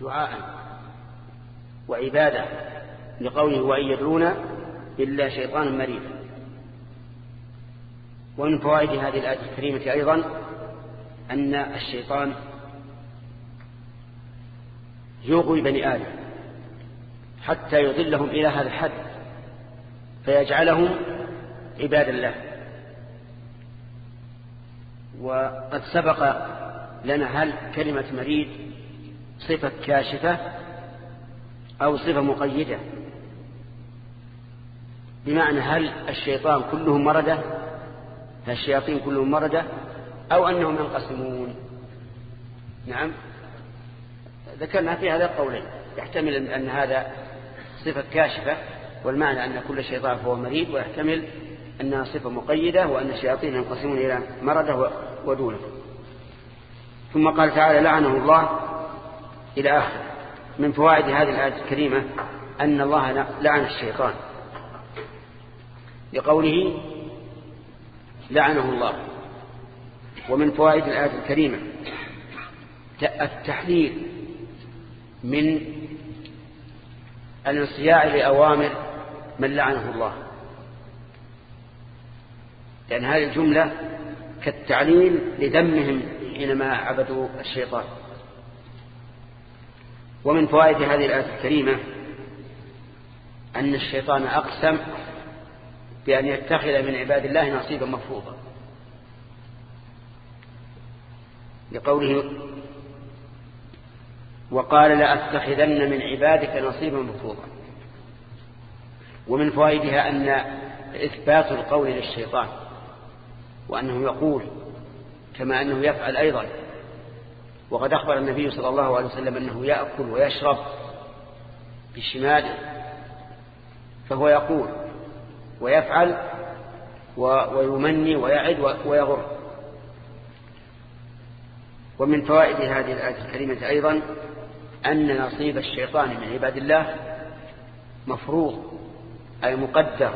دعاء وعبادة لقوله وأن يدعون إلا شيطانا مريدا. ومن فوائد هذه الآية الكريمة أيضا أن الشيطان يغوي بني آدم حتى يضلهم إلى هذا الحد فيجعلهم عباد الله وقد سبق لنا هل كلمة مريد صفة كاشفة أو صفة مقيدة. بمعنى هل الشيطان كلهم مردة؟ هل الشياطين كلهم مردة؟ أو أنهم ينقسمون؟ نعم. ذكرنا في هذا القولين يحتمل أن هذا صفة كاشفة والمعنى أن كل شيطان فهو مريد ويحتمل أنها صفة مقيدة وأن الشياطين ينقسمون إلى مردة ودونه. ثم قال تعالى لعنه الله إلى آخر من فوائد هذه الآية الكريمة أن الله لعن الشيطان. لقوله لعنه الله. ومن فوائد الآية الكريمة التحذير من الانصياع لأوامر من لعنه الله. لأن هذه الجملة كالتعليل لذمهم حينما عبدوا الشيطان. ومن فوائد هذه الآية الكريمة أن الشيطان أقسم بأن يتخذ من عباد الله نصيبا مفروضا. لقوله وقال لأتخذن من عبادك نصيبا مفروضا. ومن فوائدها أن إثبات القول للشيطان وأنه يقول كما أنه يفعل أيضا. وقد أخبر النبي صلى الله عليه وسلم أنه يأكل ويشرب بشماله فهو يقول ويفعل ويمني ويعد ويغر. ومن فوائد هذه الآية الكريمة أيضا أن نصيب الشيطان من عباد الله مفروض أي مقدر.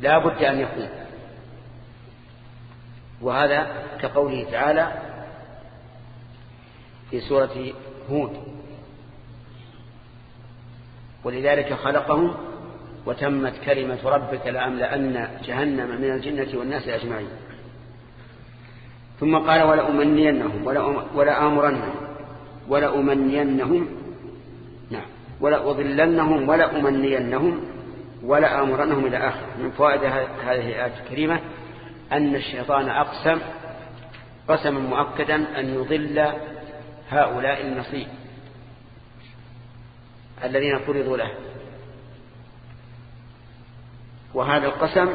لا بد أن يكون وهذا كقوله تعالى في سورة هود. ولذلك خلقهم وتمت كلمة ربك لأملأن جهنم من الجنة والناس أجمعين. ثم قال ولأمنينهم ولآمرنهم ولأمنينهم نعم ولأضلنهم ولأمنينهم ولآمرنهم إلى آخر. من فوائد هذه الآية الكريمة أن الشيطان أقسم قسما مؤكدا أن يضل هؤلاء النصيب الذين فرضوا له. وهذا القسم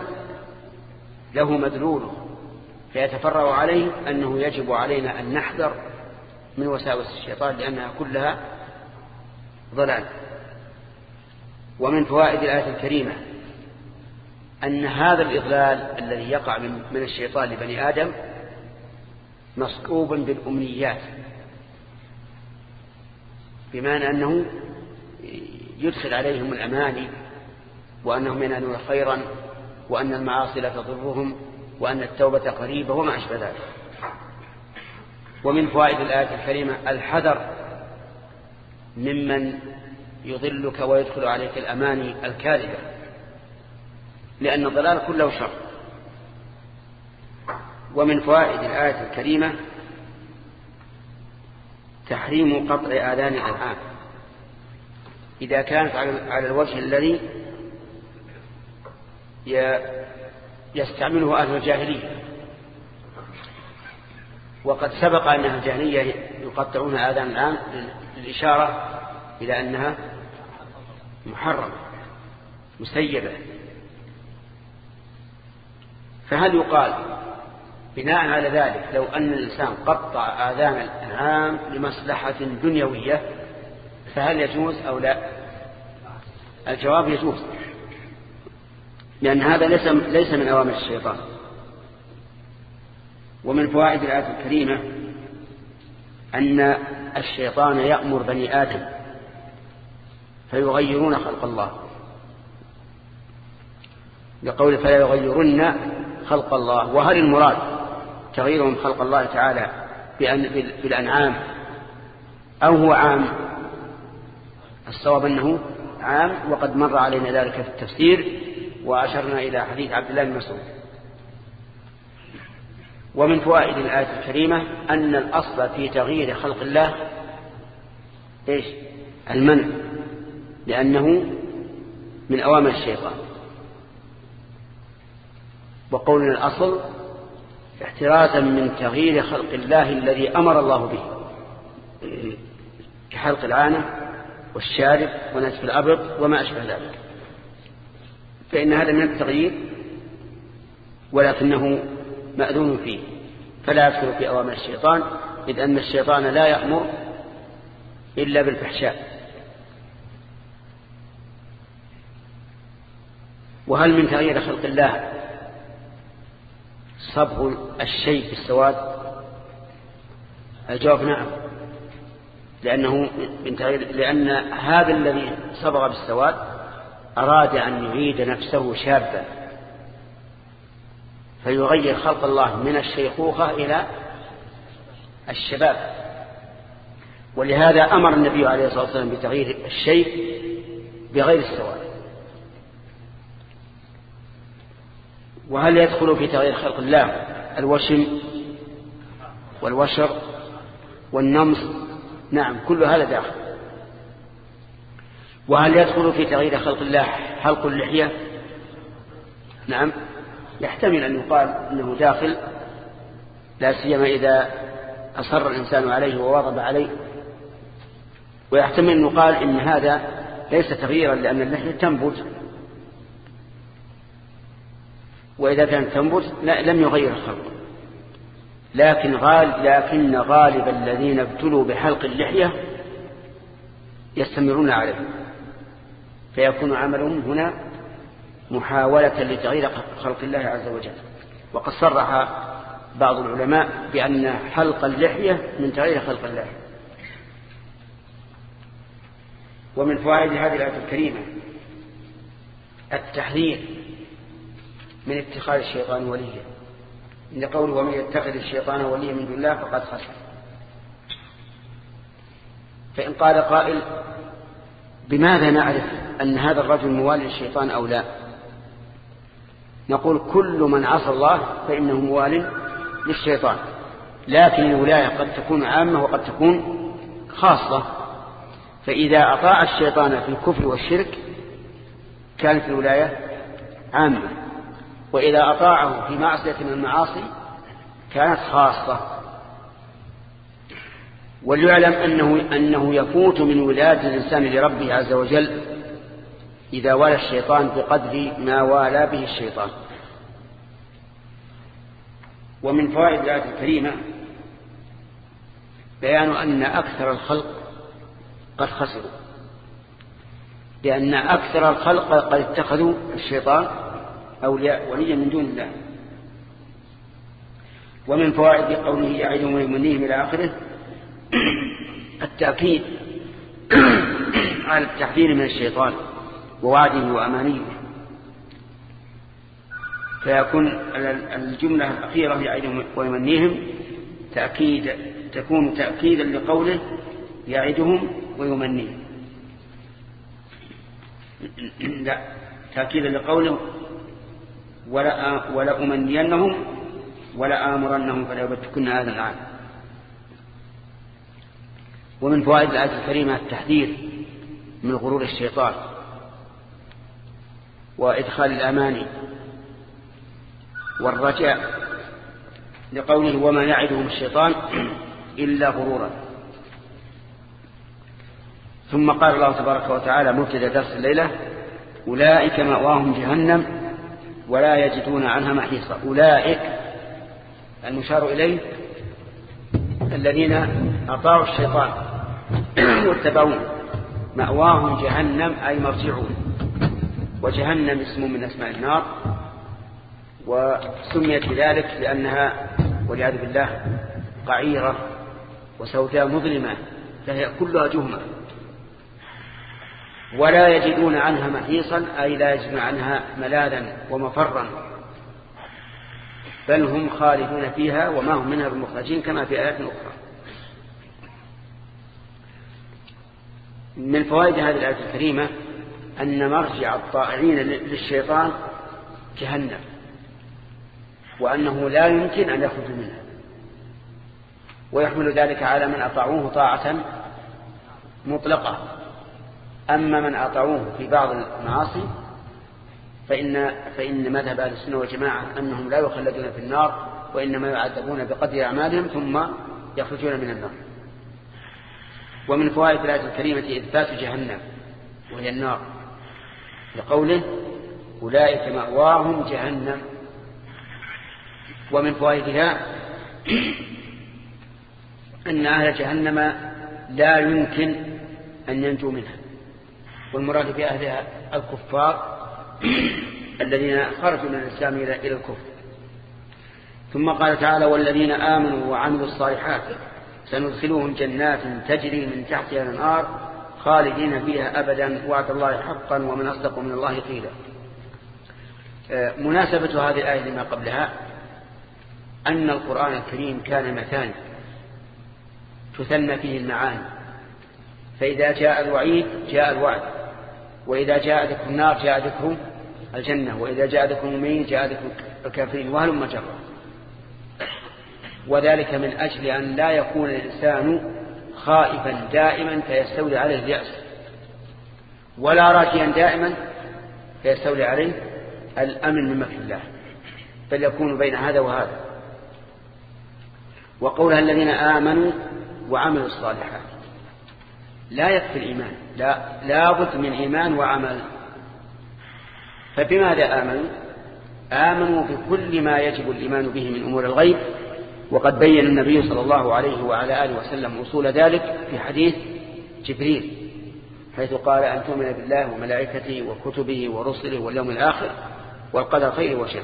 له مدلوله فيتفرع عليه أنه يجب علينا أن نحذر من وساوس الشيطان لأنها كلها ضلال. ومن فوائد الآية الكريمة أن هذا الإضلال الذي يقع من الشيطان لبني آدم مصحوب بالأمنيات. بمعنى أنه يدخل عليهم الأماني وأنهم ينالون خيرا وأن المعاصي لا تضرهم وأن التوبة قريبة وما أشبه ذلك. ومن فوائد الآية الكريمة الحذر ممن يضلك ويدخل عليك الأماني الكاذبة لأن الضلال كله شر. ومن فوائد الآية الكريمة تحريم قطع آذان الأنعام إذا كانت على الوجه الذي يستعمله أهل الجاهلية. وقد سبق أن أهل الجاهلية يقطعون آذان الآن للإشارة إلى أنها محرمة مسيبة. فهل يقال بناء على ذلك لو أن الإنسان قطع آذان الأنعام لمصلحة دنيوية فهل يجوز أو لا؟ الجواب يجوز لأن هذا ليس, ليس من أوامر الشيطان. ومن فوائد الآية الكريمة أن الشيطان يأمر بني آدم فيغيرون خلق الله. لقول فلا يغيرن خلق الله وهل المراد تغييرهم خلق الله تعالى بالأنعام أو هو عام؟ الصواب أنه عام وقد مر علينا ذلك في التفسير وأشرنا إلى حديث عبد الله بن مسعود. ومن فوائد الآية الكريمة أن الأصل في تغيير خلق الله إيش؟ المنع لأنه من أوامر الشيطان. وقولنا الأصل احترازا من تغيير خلق الله الذي أمر الله به. كحلق العانة والشارب ونسف الأبط وما أشبه ذلك. فإن هذا من التغيير ولكنه مأذون فيه. فلا يدخل في أوامر الشيطان إذ أن الشيطان لا يأمر إلا بالفحشاء. وهل من تغيير خلق الله صبغ الشيء بالسواد؟ الجواب نعم. لأنه من تغيير لأن هذا الذي صبغ بالسواد أراد أن يعيد نفسه شابا. فيغير خلق الله من الشيخوخة إلى الشباب. ولهذا أمر النبي عليه الصلاة والسلام بتغيير الشيء بغير السواد. وهل يدخل في تغيير خلق الله الوشم والوشر والنمص؟ نعم كل هذا داخل. وهل يدخل في تغيير خلق الله حلق اللحية؟ نعم يحتمل أن يقال أنه داخل لا سيما إذا أصر الإنسان عليه وواظب عليه. ويحتمل أن يقال إن هذا ليس تغييرا لأن اللحية تنبت. وإذا كانت تنبت لم يغير الخلق لكن غالب لكن غالب الذين ابتلوا بحلق اللحية يستمرون عليه. فيكون عملهم هنا محاولة لتغيير خلق الله عز وجل. وقد صرح بعض العلماء بأن حلق اللحية من تغيير خلق الله. ومن فوائد هذه الآية الكريمة التحذير من اتخاذ الشيطان وليا. إن قوله ومن يتخذ الشيطان وليا من دون الله فقد خسر. فإن قال قائل بماذا نعرف أن هذا الرجل موالي للشيطان أو لا؟ نقول كل من عصى الله فإنه موال للشيطان. لكن الولاية قد تكون عامة وقد تكون خاصة. فإذا أطاع الشيطان في الكفر والشرك كانت الولاية عامة. وإذا أطاعه في معصية من المعاصي كانت خاصة. وليعلم أنه, أنه يفوت من ولادة الإنسان لربه عز وجل إذا والى الشيطان بقدر ما والى به الشيطان. ومن فوائد الآية الكريمة بيان أن أكثر الخلق قد خسروا. لأن أكثر الخلق قد اتخذوا الشيطان أولياء وليا من دون الله. ومن فوائد قوله يعدهم ويمنيهم إلى آخره التأكيد على التحذير من الشيطان ووعده وأمانيه. فيكون الجملة الأخيرة يعدهم ويمنيهم تأكيد تكون تأكيدا لقوله يعدهم ويمنيهم. لا تأكيدا لقوله ولأمنينهم ولآمرنهم فلا يبتكن هذا العام. ومن فوائد الآية الكريمة التحذير من غرور الشيطان وإدخال الأماني والرجاء لقوله وما يعدهم الشيطان إلا غرورا. ثم قال الله تبارك وتعالى مبتدا درس الليلة أولئك مأواهم جهنم ولا يجدون عنها محيصا. أولئك المشار إليه الذين أطاعوا الشيطان واتبعون مأواهم جهنم أي مرجعون وجهنم اسم من أسماء النار. وسميت بذلك لأنها والعياذ بالله قعيرة وسوداء مظلمة فهي كلها جهمة. ولا يجدون عنها محيصا أي لا يجدون عنها ملاذا ومفرا. بل هم خالدون فيها وما هم منها بمخرجين كما في آيات أخرى. من فوائد هذه الآية الكريمة أن مرجع الطائعين للشيطان جهنم وأنه لا يمكن أن يخرجوا منها. ويحمل ذلك على من أطاعوه طاعة مطلقة. أما من أطاعوه في بعض المعاصي فإن, فإن مذهب أهل السنة والجماعة أنهم لا يخلدون في النار وإنما يعذبون بقدر أعمالهم ثم يخرجون من النار. ومن فوائد الآية الكريمة إثبات جهنم وهي النار لقوله أولئك مأواهم جهنم. ومن فوائدها أن أهل جهنم لا يمكن أن ينجوا منها. والمراد بأهلها الكفار الذين خرجوا من الإسلام إلى الكفر. ثم قال تعالى والذين آمنوا وعملوا الصالحات سندخلهم جنات تجري من تحتها الأنهار خالدين فيها أبدا وعد الله حقا ومن أصدق من الله قيلا. آه، مناسبة هذه الآية لما قبلها أن القرآن الكريم كان مثاني تثنى فيه المعاني. فإذا جاء الوعيد جاء الوعد. وإذا جاء ذكر النار جاء ذكر الجنة وإذا جاء ذكر المؤمنين جاء ذكر الكافرين وهلم مجرى وذلك من أجل أن لا يكون الإنسان خائفا دائما فيستولي عليه اليأس ولا راجيا دائما فيستولي عليه الأمن من مكر الله. بل يكون بين هذا وهذا. وقولها الذين آمنوا وعملوا الصالحات. لا يكفي الإيمان. لا, لا بد من إيمان وعمل. فبماذا آمنوا؟ آمنوا بكل ما يجب الإيمان به من أمور الغيب وقد بين النبي صلى الله عليه وعلى آله وسلم أصول ذلك في حديث جبريل حيث قال أن تؤمن بالله وملائكته وكتبه ورسله واليوم الآخر والقدر خير وشر.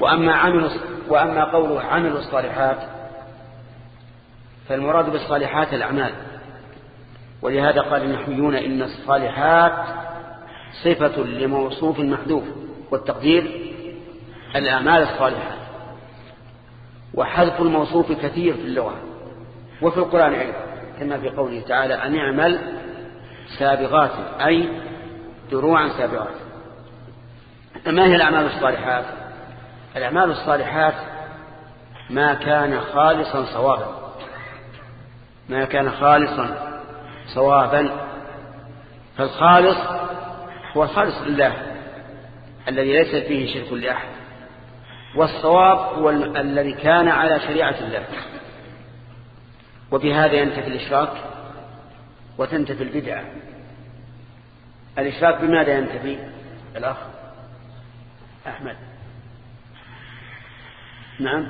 وأما, عمل وأما قوله عملوا الصالحات فالمراد بالصالحات الأعمال. ولهذا قال النحويون إن الصالحات صفة لموصوف محذوف والتقدير الأعمال الصالحات. وحذف الموصوف كثير في اللغة وفي القرآن أيضا كما في قوله تعالى أن اعمل سابغات أي دروعا سابغات. ما هي الأعمال الصالحات؟ الأعمال الصالحات ما كان خالصا صوابا. ما كان خالصا صوابا فالخالص هو الخالص لله الذي ليس فيه شرك لأحد. والصواب هو الذي كان على شريعة الله. وبهذا ينتفي الإشراك وتنتفي البدعة. الإشراك بماذا ينتفي الأخ أحمد. نعم.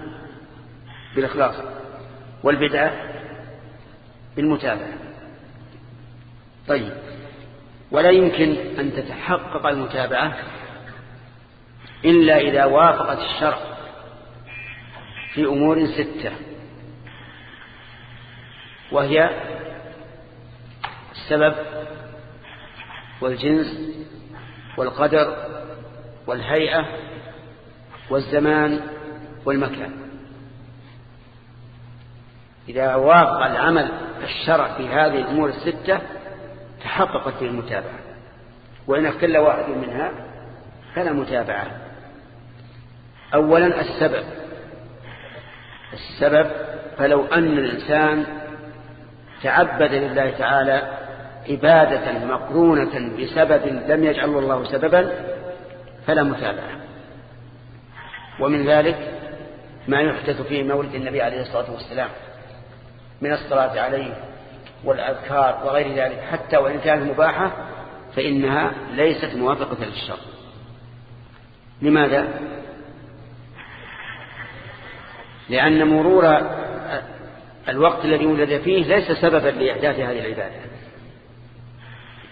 بالإخلاص. والبدعة؟ بالمتابعة. طيب. ولا يمكن أن تتحقق المتابعة إلا إذا وافقت الشرع في أمور ستة. وهي السبب والجنس والقدر والهيئة والزمان والمكان. إذا وافق العمل الشرع في هذه الأمور الستة تحققت في المتابعة. وإن كل واحد منها فلا متابعة. أولا السبب. السبب فلو أن الإنسان تعبد لله تعالى عبادة مقرونة بسبب لم يجعل الله سببا فلا متابعة. ومن ذلك ما يحدث في مولد النبي عليه الصلاة والسلام. من الصلاة عليه والأذكار وغير ذلك حتى وإن كانت مباحة فإنها ليست موافقة للشر لماذا؟ لأن مرور الوقت الذي ولد فيه ليس سببا لإحداث هذه العبادة.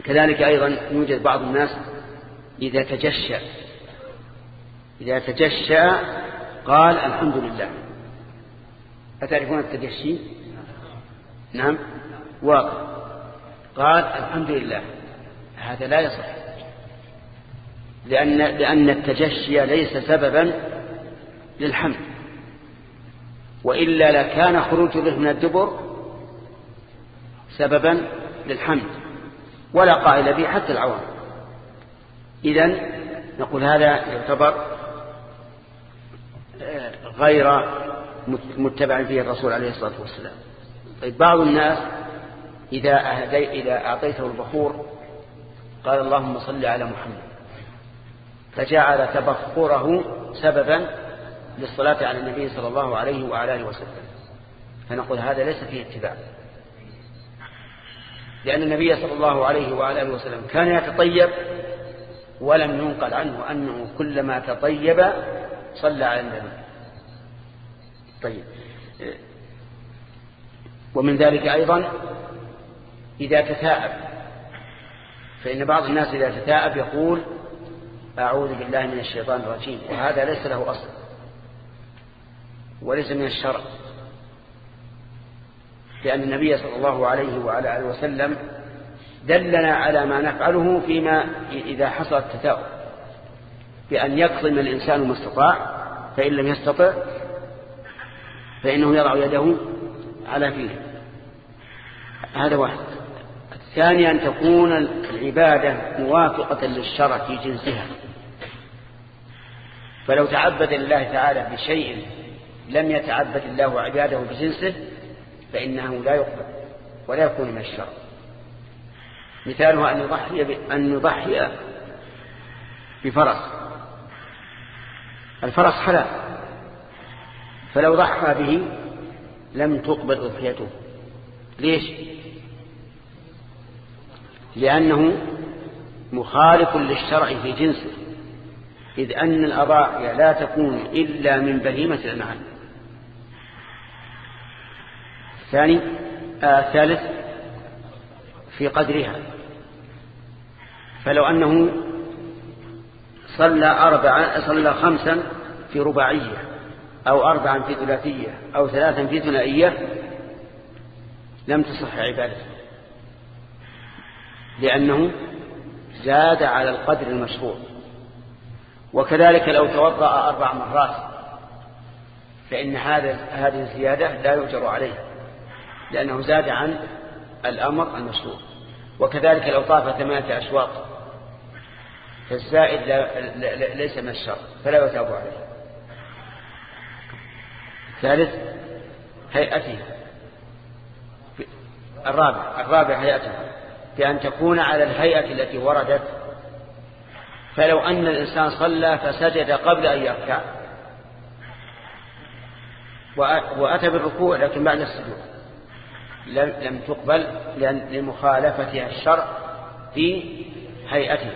كذلك أيضا يوجد بعض الناس إذا تجشى إذا تجشى قال الحمد لله. أتعرفون التجشي؟ نعم. واقع قال الحمد لله. هذا لا يصح. لأن, لأن التجشي ليس سببا للحمد. وإلا لكان خروج به من الدبر سببا للحمد. ولا قائل به حتى العوام. إذن نقول هذا يعتبر آه، غير متبع فيه الرسول عليه الصلاة والسلام. طيب بعض الناس إذا, إذا أعطيته البخور قال اللهم صل على محمد فجعل تبخره سببا للصلاة على النبي صلى الله عليه وعلى آله وسلم. فنقول هذا ليس فيه اتباع. لأن النبي صلى الله عليه وعلى آله وسلم كان يتطيب ولم ينقل عنه أنه كلما تطيب صلى على النبي. طيب ومن ذلك أيضا إذا تثاءب. فإن بعض الناس إذا تثاءب يقول أعوذ بالله من الشيطان الرجيم وهذا ليس له أصل وليس من الشرع. لأن النبي صلى الله عليه وعلى آله وسلم دلنا على ما نفعله فيما إذا حصل التثاؤب. بأن يكظم الإنسان ما استطاع فإن لم يستطع فإنه يضع يده على فيه. هذا واحد. الثاني أن تكون العبادة موافقة للشرع في جنسها. فلو تعبد الله تعالى بشيء لم يتعبد الله عباده بجنسه فإنه لا يقبل ولا يكون من الشرع مثالها أن يضحي أن يضحي بفرس. الفرس حلال. فلو ضحى به لم تقبل أضحيته. ليش؟ لأنه مخالف للشرع في جنسه. إذ أن الأضاحي لا تكون إلا من بهيمة الأنعام ثاني آه ثالث في قدرها. فلو أنه صلى أربعا صلى خمسا في رباعية. أو أربعا في ثلاثية أو ثلاثا في ثنائية لم تصح عبادته لأنه زاد على القدر المشروع. وكذلك لو توضأ أربع مرات فإن هذا هذه الزيادة لا يؤجر عليه لأنه زاد عن الأمر المشروع. وكذلك لو طاف ثمانية أشواط فالزائد ليس من الشر فلا يتاب عليه. ثالث هيئتها. الرابع الرابع هيئتها. بأن تكون على الهيئة التي وردت. فلو أن الإنسان صلى فسجد قبل أن يركع. وأتى بالركوع لكن بعد السجود. لم تقبل لمخالفتها الشرع في هيئته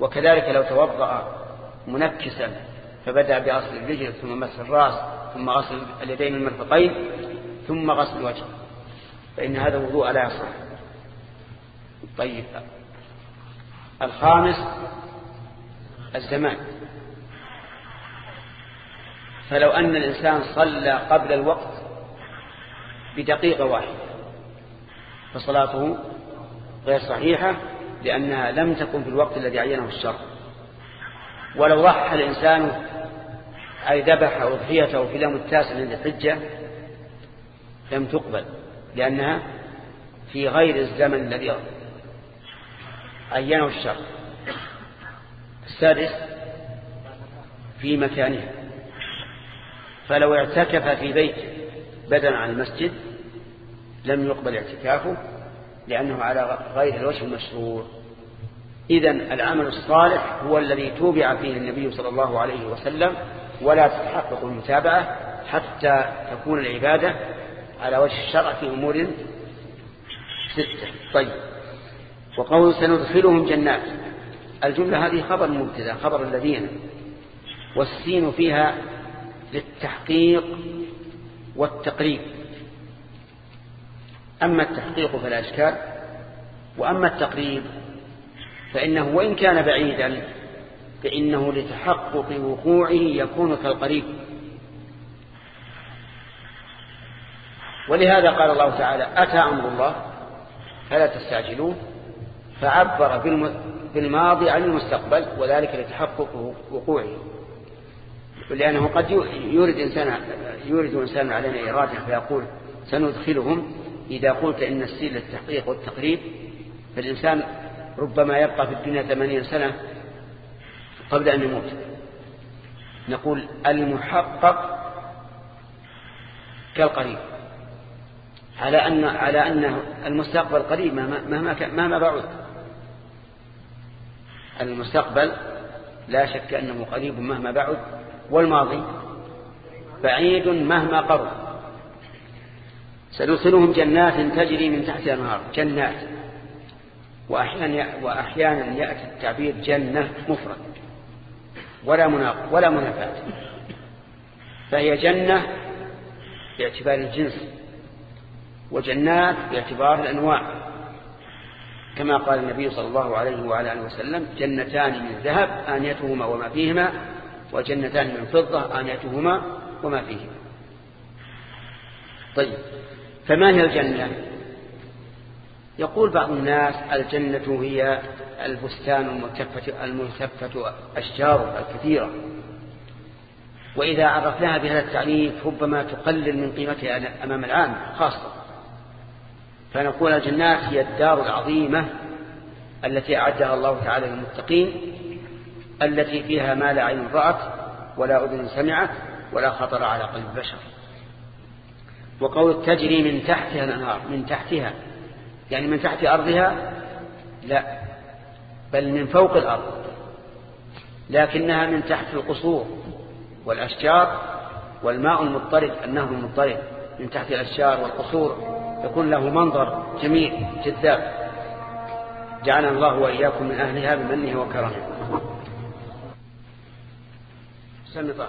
وكذلك لو توضأ منكسا فبدأ بأصل الرجل ثم مس الرأس ثم غسل اليدين المرفقين ثم غسل الوجه. فإن هذا وضوء لا يصح. طيب. الخامس الزمان. فلو أن الإنسان صلى قبل الوقت بدقيقة واحدة فصلاته غير صحيحة لأنها لم تكن في الوقت الذي عينه الشرع. ولو ضحى الإنسان أي ذبح أضحيته في اليوم التاسع من الحجة لم تقبل لأنها في غير الزمن الذي عينه الشرع السادس في مكانها. فلو اعتكف في بيت بدلا عن المسجد لم يقبل اعتكافه لأنه على غير الوجه المشروع. إذا العمل الصالح هو الذي توبع فيه النبي صلى الله عليه وسلم ولا تتحقق المتابعة حتى تكون العبادة على وجه الشرع في أمور ستة. طيب. وقول سندخلهم جنات. الجملة هذه خبر مبتدأ خبر الذين والسين فيها للتحقيق والتقريب. أما التحقيق فلا إشكال وأما التقريب فإنه وإن كان بعيدا فإنه لتحقق وقوعه يكون كالقريب. ولهذا قال الله تعالى أتى أمر الله فلا تستعجلوه فعبر بالماضي عن المستقبل وذلك لتحقق وقوعه. لأنه قد يورد إنسان يورد إنسان علينا إرادة فيقول سندخلهم إذا قلت إن السيل للتحقيق والتقريب فالإنسان ربما يبقى في الدنيا ثمانين سنة قبل أن يموت. نقول المحقق كالقريب. على أن على أن المستقبل قريب مهما مهما بعد. المستقبل لا شك أنه قريب مهما بعد والماضي بعيد مهما قرب. سندخلهم جنات تجري من تحتها النهار جنات. وأحيانا, وأحيانا يأتي التعبير جنة مفرد. ولا مناق ولا منافات فهي جنة باعتبار الجنس وجنات باعتبار الأنواع. كما قال النبي صلى الله عليه وعلى آله وسلم جنتان من ذهب آنيتهما وما فيهما وجنتان من فضة آنيتهما وما فيهما. طيب فما هي الجنة؟ يقول بعض الناس الجنة هي البستان الملتفة, الملتفة أشجار الكثيرة. وإذا عرفناها بهذا التعريف ربما تقلل من قيمتها أمام العام خاصة. فنقول الجنات هي الدار العظيمة التي أعدها الله تعالى للمتقين التي فيها ما لا عين رأت ولا أذن سمعت ولا خطر على قلب بشر. وقول تجري من تحتها الأنهار من تحتها يعني من تحت أرضها؟ لا. بل من فوق الأرض. لكنها من تحت القصور والأشجار والماء المضطرد النهر المضطرد. من تحت الأشجار والقصور يكون له منظر جميل جذاب. جعلنا الله وإياكم من أهلها بمنه وكرمه. سمي طه.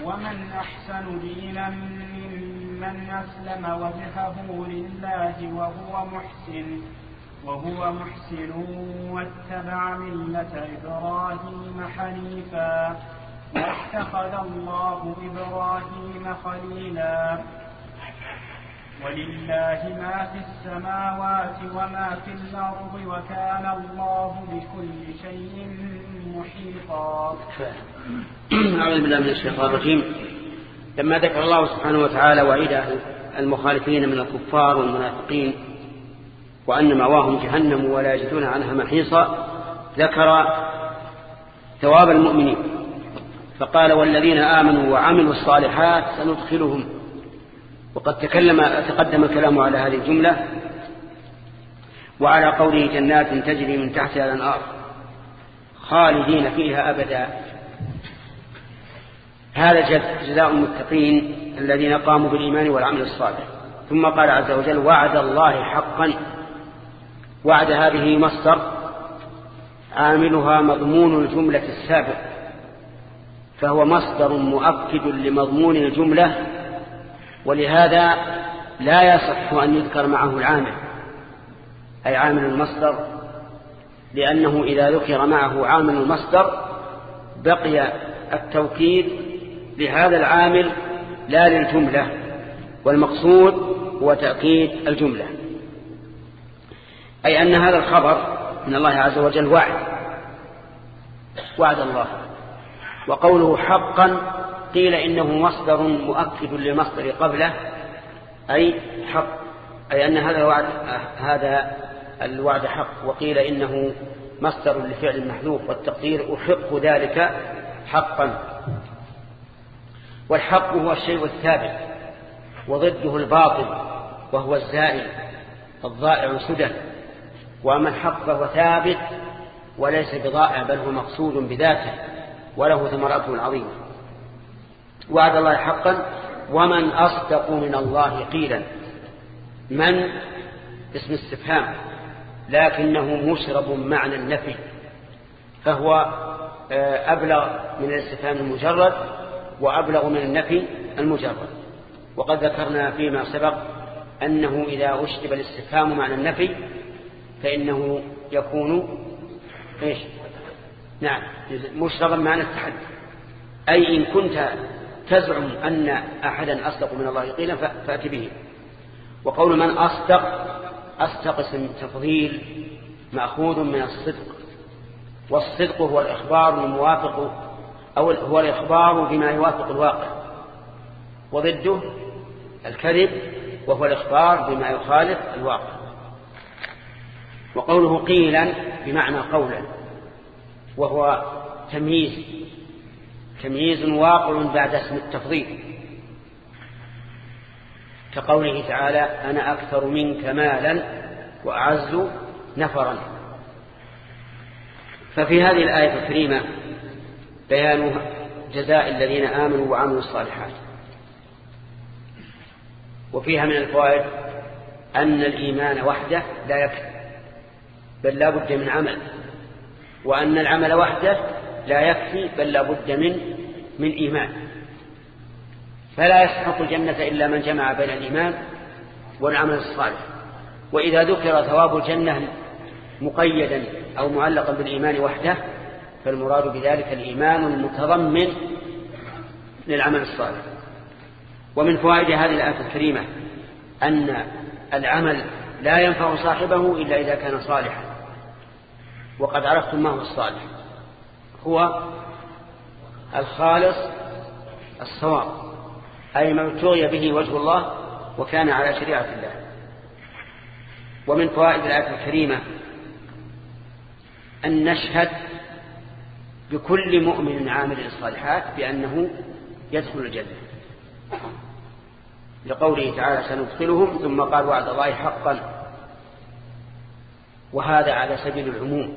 ومن أحسن دينا ممن أسلم وجهه لله وهو محسن وهو محسن واتبع ملة إبراهيم حنيفا واتخذ الله إبراهيم خليلا. ولله ما في السماوات وما في الأرض وكان الله بكل شيء محيطا. أعوذ بالله من الشيطان الرجيم. لما ذكر الله سبحانه وتعالى وعيد المخالفين من الكفار والمنافقين وأن مواهم جهنم ولا يجدون عنها محيصا ذكر ثواب المؤمنين. فقال والذين آمنوا وعملوا الصالحات سندخلهم وقد تكلم تقدم الكلام على هذه الجملة وعلى قوله جنات تجري من تحتها الأنهار خالدين فيها أبدا. هذا جزاء المتقين الذين قاموا بالإيمان والعمل الصالح. ثم قال عز وجل وعد الله حقا. وعد هذه مصدر عاملها مضمون الجملة السابق فهو مصدر مؤكد لمضمون الجملة ولهذا لا يصح أن يذكر معه العامل أي عامل المصدر لأنه إذا ذكر معه عامل المصدر بقي التوكيد لهذا العامل لا للجملة والمقصود هو تأكيد الجملة. أي أن هذا الخبر من الله عز وجل وعد وعد الله وقوله حقا قيل إنه مصدر مؤكد للمصدر قبله أي حق أي أن هذا الوعد هذا الوعد حق وقيل إنه مصدر لفعل محذوف والتقدير أحق ذلك حقا. والحق هو الشيء الثابت وضده الباطل وهو الزائل الضائع سدى. وأما الحق فهو ثابت وليس بضائع بل هو مقصود بذاته وله ثمراته العظيمة. وعد الله حقا. ومن أصدق من الله قيلا. من؟ اسم استفهام. لكنه مشرب معنى النفي. فهو آه، أبلغ من الاستفهام المجرد وأبلغ من النفي المجرد. وقد ذكرنا فيما سبق أنه إذا أشتب الاستفهام معنى النفي فإنه يكون إيش؟ نعم مشربا معنى التحدي. أي إن كنت تزعم أن أحدا أصدق من الله قيلا فأتي به. وقول من أصدق أصدق اسم تفضيل مأخوذ من الصدق. والصدق هو الإخبار الموافق أو هو الإخبار بما يوافق الواقع. وضده الكذب وهو الإخبار بما يخالف الواقع. وقوله قيلا بمعنى قولا وهو تمييز تمييز واقع بعد اسم التفضيل. كقوله تعالى أنا أكثر منك مالا وأعز نفرا. ففي هذه الآية الكريمة بيان جزاء الذين آمنوا وعملوا الصالحات. وفيها من الفوائد أن الإيمان وحده لا يكفي بل لا بد من عمل وأن العمل وحده لا يكفي بل لا بد من من إيمان. فلا يستحق الجنة إلا من جمع بين الإيمان والعمل الصالح. وإذا ذكر ثواب الجنة مقيدا أو معلقا بالإيمان وحده فالمراد بذلك الإيمان المتضمن للعمل الصالح. ومن فوائد هذه الآية الكريمة أن العمل لا ينفع صاحبه إلا إذا كان صالحا. وقد عرفتم ما هو الصالح. هو الخالص الصواب أي ما ابتغي به وجه الله وكان على شريعة الله. ومن فوائد الآية الكريمة أن نشهد بكل مؤمن عامل الصالحات بأنه يدخل الجنة. لقوله تعالى سندخلهم ثم قال وعد الله حقا. وهذا على سبيل العموم.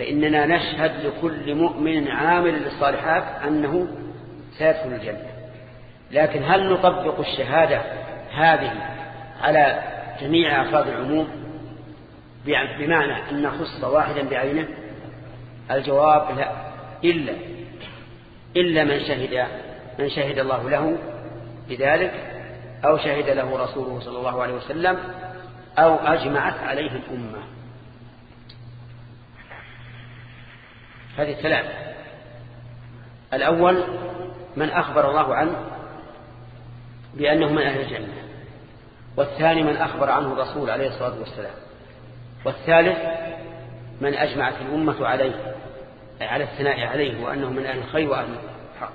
فإننا نشهد لكل مؤمن عامل للصالحات أنه سيدخل الجنة. لكن هل نطبق الشهادة هذه على جميع أفراد العموم بمعنى أن نخص واحدا بعينه؟ الجواب لا. إلا إلا من شهد من شهد الله له بذلك أو شهد له رسوله صلى الله عليه وسلم أو أجمعت عليه الأمة. هذه ثلاث الأول من أخبر الله عنه بأنه من أهل الجنة والثاني من أخبر عنه الرسول عليه الصلاة والسلام والثالث من أجمعت الأمة عليه على الثناء عليه وأنه من أهل الخير وأهل الحق.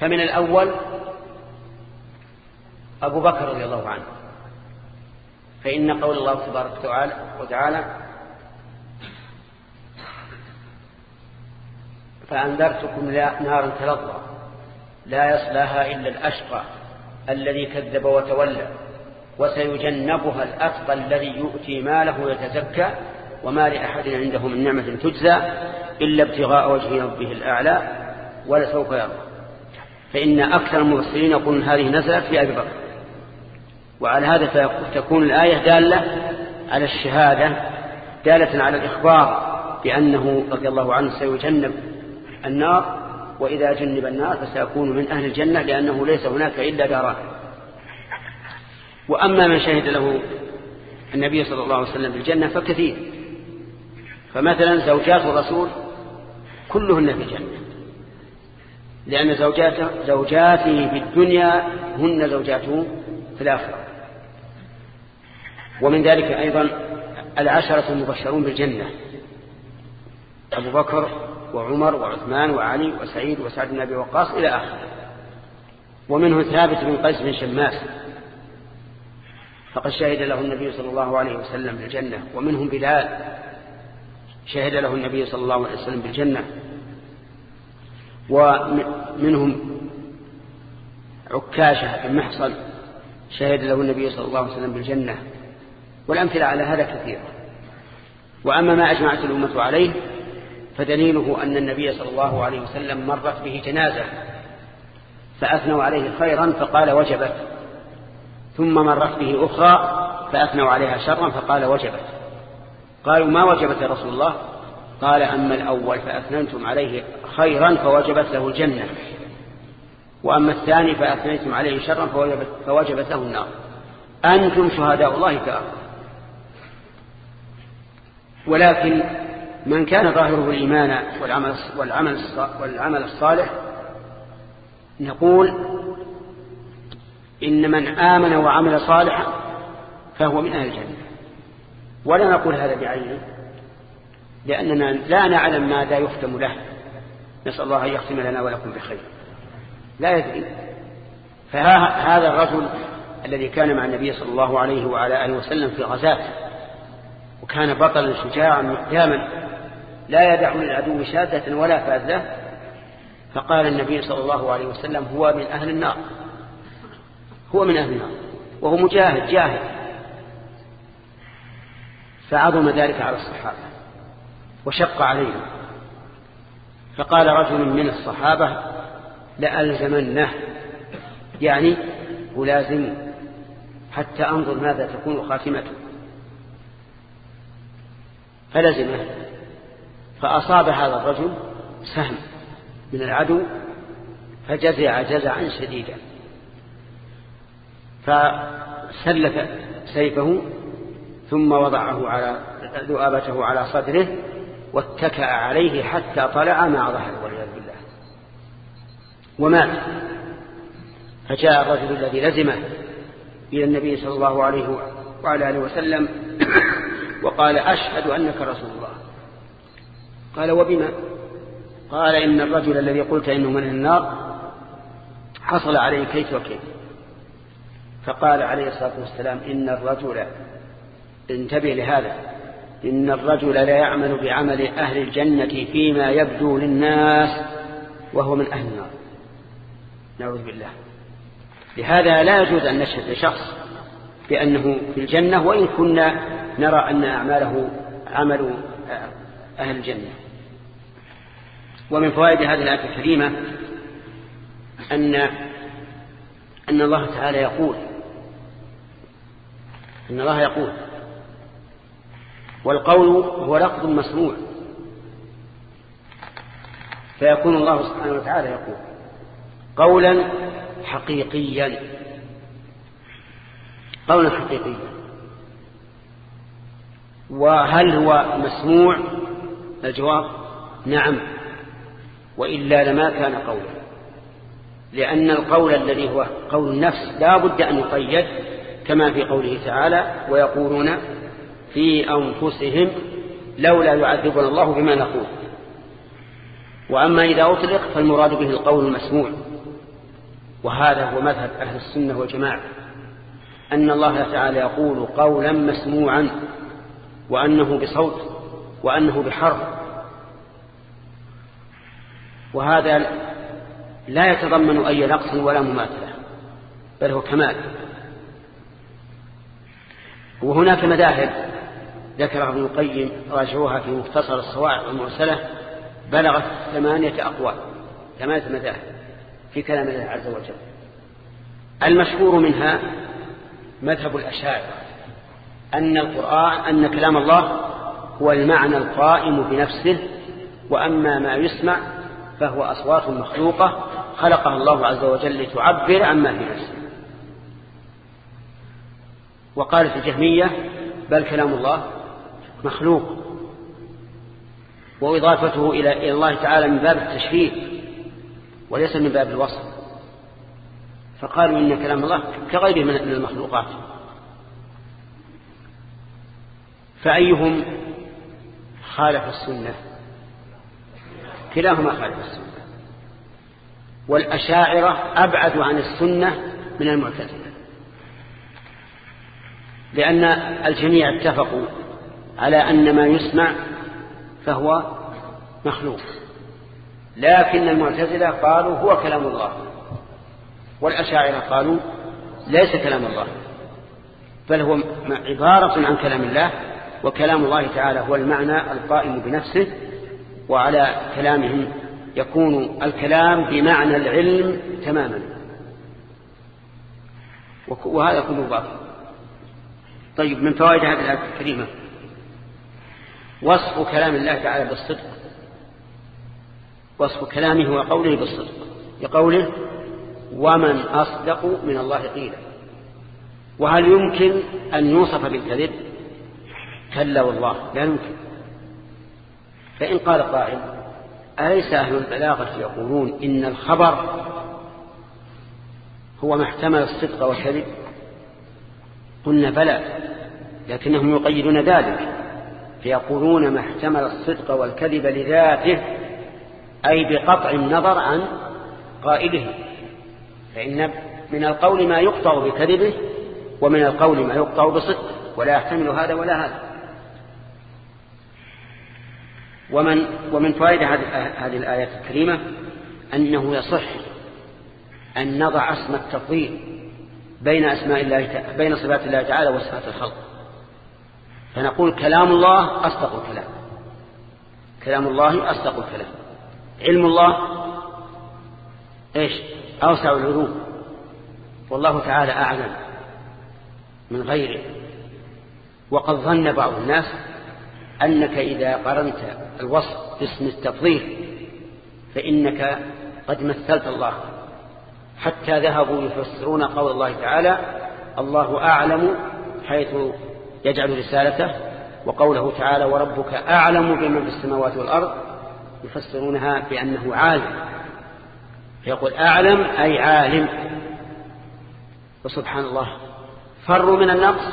فمن الأول أبو بكر رضي الله عنه. فإن قول الله تبارك وتعالى فأنذرتكم نارا تلظى لا يصلاها إلا الأشقى الذي كذب وتولى وسيجنبها الأتقى الذي يؤتي ماله يتزكى وما لأحد عنده من نعمة تجزى إلا ابتغاء وجه ربه الأعلى ولسوف يرضى فإن أكثر المفسرين يقولون هذه نزلت في أبي بكر. وعلى هذا تكون الآية دالة على الشهادة دالة على الإخبار بأنه رضي الله عنه سيجنب النار وإذا جنب النار فسيكون من أهل الجنة لأنه ليس هناك إلا داران. وأما من شهد له النبي صلى الله عليه وسلم بالجنة فكثير. فمثلا زوجات الرسول كلهن في الجنة. لأن زوجاته زوجاته في الدنيا هن زوجاته في الآخرة. ومن ذلك أيضا العشرة المبشرون بالجنة. أبو بكر وعمر وعثمان وعلي وسعيد وسعد بن أبي وقاص إلى آخره. ومنه ثابت بن قيس بن شماس. فقد شهد له النبي صلى الله عليه وسلم بالجنة. ومنهم بلال. شهد له النبي صلى الله عليه وسلم بالجنة. ومنهم عكاشة بن محصن. شهد له النبي صلى الله عليه وسلم بالجنة. والأمثلة على هذا كثيرة. وأما ما أجمعت الأمة عليه فدليله أن النبي صلى الله عليه وسلم مرت به جنازة فأثنوا عليه خيرا فقال وجبت ثم مرت به أخرى فأثنوا عليها شرا فقال وجبت. قالوا ما وجبت يا رسول الله؟ قال أما الأول فأثننتم عليه خيرا فوجبت له الجنة وأما الثاني فأثنيتم عليه شرا فوجبت, فوجبت له النار. أنتم شهداء الله الأرض ولكن من كان ظاهره الإيمان والعمل, والعمل, والعمل الصالح نقول إن من آمن وعمل صالحا فهو من أهل الجنة. ولا نقول هذا بعينه لأننا لا نعلم ماذا يختم له. نسأل الله أن يختم لنا ولكم بخير لا يدري. فهذا الرجل الذي كان مع النبي صلى الله عليه وعلى آله وسلم في غزاة وكان بطلا شجاعا مقداما لا يدع للعدو شادة ولا فاذة. فقال النبي صلى الله عليه وسلم هو من أهل النار. هو من أهل النار وهو مجاهد جاهد فعظم ذلك على الصحابة وشق عليهم. فقال رجل من الصحابة لألزمنه. يعني ألازم حتى أنظر ماذا تكون خاتمته. فلزمه. فأصاب هذا الرجل سهم من العدو فجزع جزعا شديدا فسلف سيفه ثم وضعه على ذؤابته على صدره واتكأ عليه حتى طلع مع ظهره والعياذ بالله. ومات. فجاء الرجل الذي لزمه إلى النبي صلى الله عليه وعلى آله وسلم وقال أشهد أنك رسول الله. قال وبما؟ قال إن الرجل الذي قلت إنه من النار حصل عليه كيف وكيف فقال عليه الصلاة والسلام إن الرجل انتبه لهذا إن الرجل لا يعمل بعمل أهل الجنة فيما يبدو للناس وهو من أهل النار. نعوذ بالله. لهذا لا يجوز أن نشهد لشخص بأنه في الجنة وإن كنا نرى أن أعماله عمل أهل الجنة. ومن فوائد هذه الآية الكريمة أن أن الله تعالى يقول أن الله يقول والقول هو لفظ مسموع. فيكون الله سبحانه وتعالى يقول قولا حقيقيا. قولا حقيقيا. وهل هو مسموع؟ الجواب نعم. وإلا لما كان قولا. لأن القول الذي هو قول النفس لا بد أن يقيد كما في قوله تعالى ويقولون في أنفسهم لولا يعذبنا الله بما نقول. وأما إذا أطلق فالمراد به القول المسموع. وهذا هو مذهب أهل السنة والجماعة. أن الله تعالى يقول قولا مسموعا وأنه بصوت وأنه بحرف وهذا لا يتضمن أي نقص ولا مماثلة بل هو كمال. وهناك مذاهب ذكرها ابن القيم راجعوها في مختصر الصواعق المرسلة بلغت ثمانية أقوال ثمانية مذاهب في كلام الله عز وجل. المشهور منها مذهب الأشاعرة أن القرآن أن كلام الله هو المعنى القائم بنفسه وأما ما يسمع فهو أصوات مخلوقة خلقها الله عز وجل لتعبر عما في نفسه. وقالت الجهمية بل كلام الله مخلوق. وإضافته إلى الله تعالى من باب التشريف وليس من باب الوصف. فقالوا إن كلام الله كغيره من المخلوقات. فأيهم خالف السنة؟ كلاهما خالف السنة والأشاعرة أبعد عن السنة من المعتزلة. لأن الجميع اتفقوا على أن ما يسمع فهو مخلوق. لكن المعتزلة قالوا هو كلام الله. والأشاعرة قالوا ليس كلام الله. بل هو عبارة عن كلام الله. وكلام الله تعالى هو المعنى القائم بنفسه. وعلى كلامهم يكون الكلام بمعنى العلم تماما. وهذا كله باطل طيب من فوائد هذه الآية الكريمة وصف كلام الله تعالى بالصدق. وصف كلامه وقوله بالصدق. لقوله ومن أصدق من الله قيلا. وهل يمكن أن يوصف بالكذب؟ كلا والله لا يمكن. فإن قال قائل أليس أهل البلاغة يقولون إن الخبر هو ما احتمل الصدق والكذب قلنا بلى لكنهم يقيدون ذلك فيقولون ما احتمل الصدق والكذب لذاته أي بقطع النظر عن قائله فإن من القول ما يقطع بكذبه ومن القول ما يقطع بصدق ولا يحتمل هذا ولا هذا. ومن ومن فوائد هذه الآيات الكريمة أنه يصح أن نضع اسم التفضيل بين أسماء الله بين صفات الله تعالى وصفات الخلق. فنقول كلام الله أصدق الكلام. كلام الله أصدق الكلام. علم الله إيش؟ أوسع العلوم. والله تعالى أعلم من غيره. وقد ظن بعض الناس أنك إذا قرنت الوصف باسم التفضيل فإنك قد مثلت الله. حتى ذهبوا يفسرون قول الله تعالى الله أعلم حيث يجعل رسالته وقوله تعالى وربك أعلم بمن في السماوات والأرض يفسرونها بأنه عالم. فيقول أعلم أي عالم. وسبحان الله فروا من النقص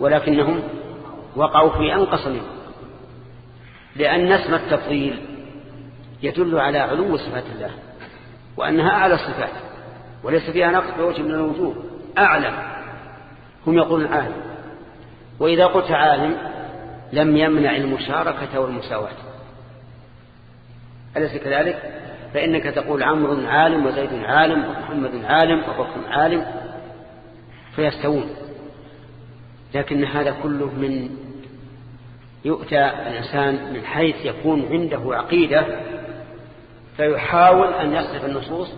ولكنهم وقعوا في أنقص منه. لأن اسم التفضيل يدل على علو صفات الله وأنها أعلى الصفات وليس فيها نقص بوجه من الوجوه أعلم. هم يقولون عالم. وإذا قلت عالم لم يمنع المشاركة والمساواة. أليس كذلك؟ فإنك تقول عمرو عالم وزيد عالم ومحمد عالم وبكر عالم فيستوون. لكن هذا كله من يؤتى الإنسان من حيث يكون عنده عقيدة فيحاول أن يصرف النصوص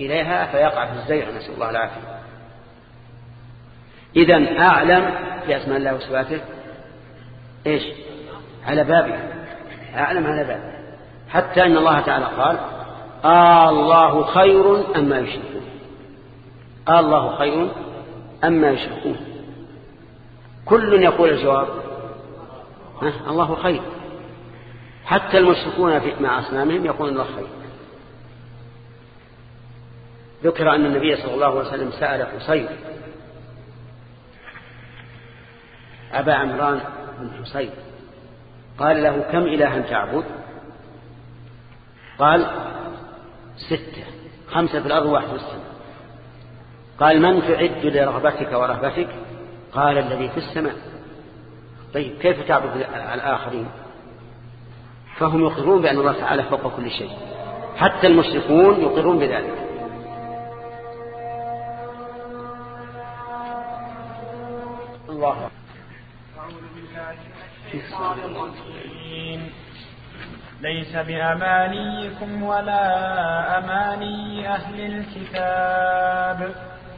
إليها فيقع في الزيغ. نسأل الله العافية. إذا أعلم في أسماء الله وصفاته. إيش؟ على بابه. أعلم على بابه. حتى أن الله تعالى قال آه الله خير أما يشركون. آه الله خير أما يشركون. كل يقول الجواب. الله خير. حتى المشركون مع أصنامهم يقولون الله خير. ذكر أن النبي صلى الله عليه وسلم سأل حسين. أبا عمران بن حسين. قال له كم إلها تعبد؟ قال ستة. خمسة في الأرض واحد في السماء. قال من تعد لرغبتك ورهبتك؟ قال الذي في السماء. طيب كيف تعبد الآخرين؟ فهم يقرون بأن الله تعالى فوق كل شيء. حتى المشركون يقرون بذلك. الله. ليس بأمانيكم ولا أماني أهل الكتاب.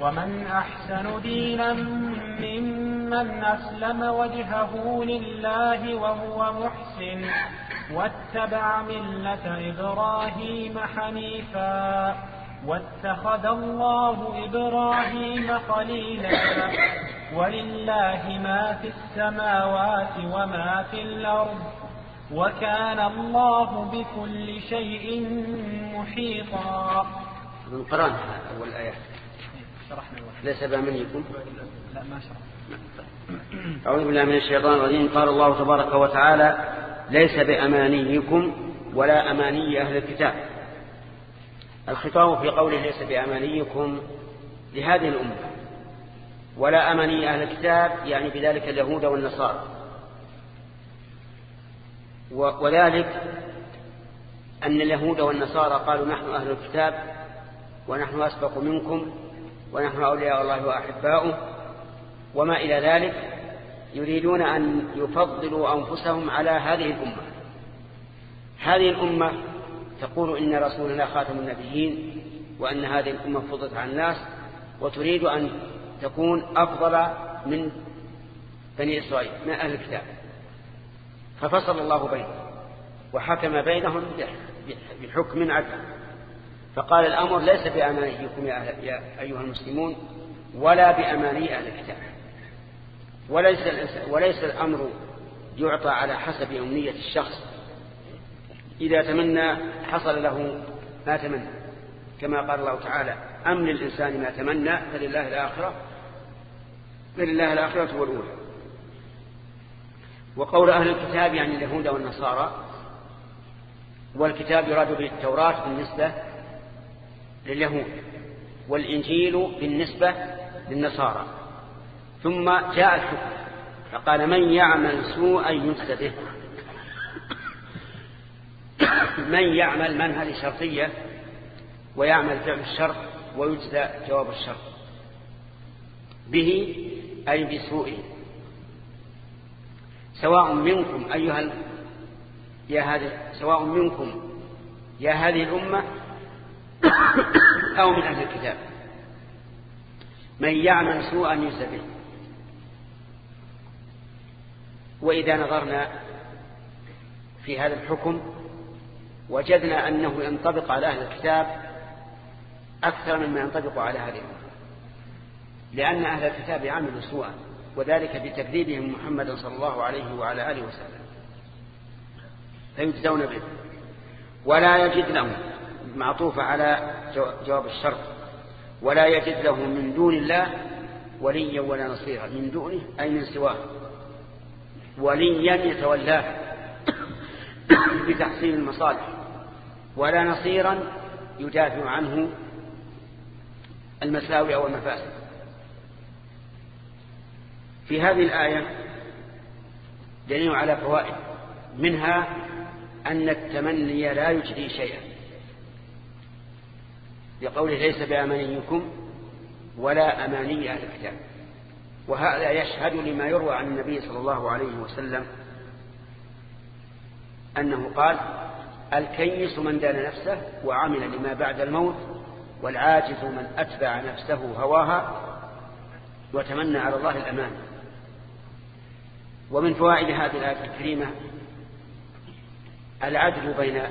ومن أحسن دينا ممن أسلم وجهه لله وهو محسن واتبع ملة إبراهيم حنيفا واتخذ الله إبراهيم خليلا ولله ما في السماوات وما في الأرض وكان الله بكل شيء محيطا. من قرأنا أول شرحنا ليس بأمنيكم لا ما أعوذ بالله من الشيطان الرجيم. قال الله تبارك وتعالى ليس بأمانيكم ولا أماني أهل الكتاب. الخطاب في قوله ليس بأمانيكم لهذه الأمة ولا أماني أهل الكتاب يعني بذلك اليهود والنصارى. وذلك أن اليهود والنصارى قالوا نحن أهل الكتاب ونحن أسبق منكم ونحن أولياء الله وأحباؤه وما إلى ذلك يريدون أن يفضلوا أنفسهم على هذه الأمة. هذه الأمة تقول إن رسولنا خاتم النبيين وأن هذه الأمة فضلت عن الناس وتريد أن تكون أفضل من بني إسرائيل من أهل الكتاب. ففصل الله بينهم وحكم بينهم بحكم عدل. فقال الأمر ليس بأمانيكم يا أيها المسلمون ولا بأماني أهل الكتاب. وليس, وليس الأمر يعطى على حسب أمنية الشخص. إذا تمنى حصل له ما تمنى. كما قال الله تعالى أم للإنسان ما تمنى فلله الآخرة فلله الآخرة والأولى. وقول أهل الكتاب يعني اليهود والنصارى والكتاب يراد به التوراة بالنسبة لليهود والإنجيل بالنسبة للنصارى. ثم جاء الحكم فقال من يعمل سوءا يجزى به. من يعمل من هذه ويعمل فعل الشرط ويجزى جواب الشرط. به أي بسوءه. سواء منكم أيها يا هذه سواء منكم يا هذه الأمة أو من أهل الكتاب. من يعمل سوءا يجزى به. وإذا نظرنا في هذا الحكم وجدنا أنه ينطبق على أهل الكتاب أكثر مما ينطبق على هذه الأمة لأن أهل الكتاب عملوا سوءا وذلك بتكذيبهم محمدا صلى الله عليه وعلى آله وسلم. فيجزون به. ولا يجد لهم. معطوفة على جواب الشرط. ولا يجد له من دون الله وليا ولا نصيرا. من دونه أي من سواه. وليا يتولاه بتحصيل المصالح. ولا نصيرا يدافع عنه المساوئ أو المفاسد. في هذه الآية دليل على فوائد. منها أن التمني لا يجري شيئا. لقوله ليس بأمانيكم ولا أماني أهل الكتاب. وهذا يشهد لما يروى عن النبي صلى الله عليه وسلم أنه قال الكيس من دان نفسه وعمل لما بعد الموت والعاجز من أتبع نفسه هواها وتمنى على الله الأمان. ومن فوائد هذه الآية الكريمة العدل بين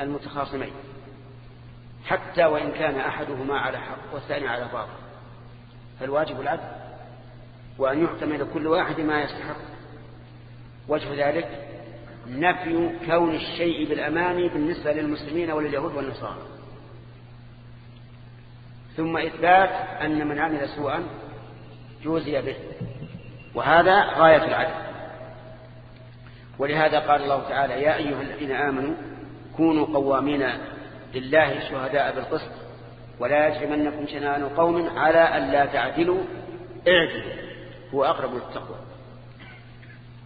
المتخاصمين. حتى وإن كان أحدهما على حق والثاني على باطل. فالواجب العدل وأن يحكم إلى كل واحد ما يستحق. وجه ذلك نفي كون الشيء بالأمان بالنسبة للمسلمين ولليهود والنصارى. ثم إثبات أن من عمل سوءا جوزي به. وهذا غاية العدل. ولهذا قال الله تعالى يا أيها الذين آمنوا كونوا قوامين لله شهداء بالقسط ولا يجرمنكم شنان قوم على أن لا تعدلوا اعدلوا هو أقرب للتقوى.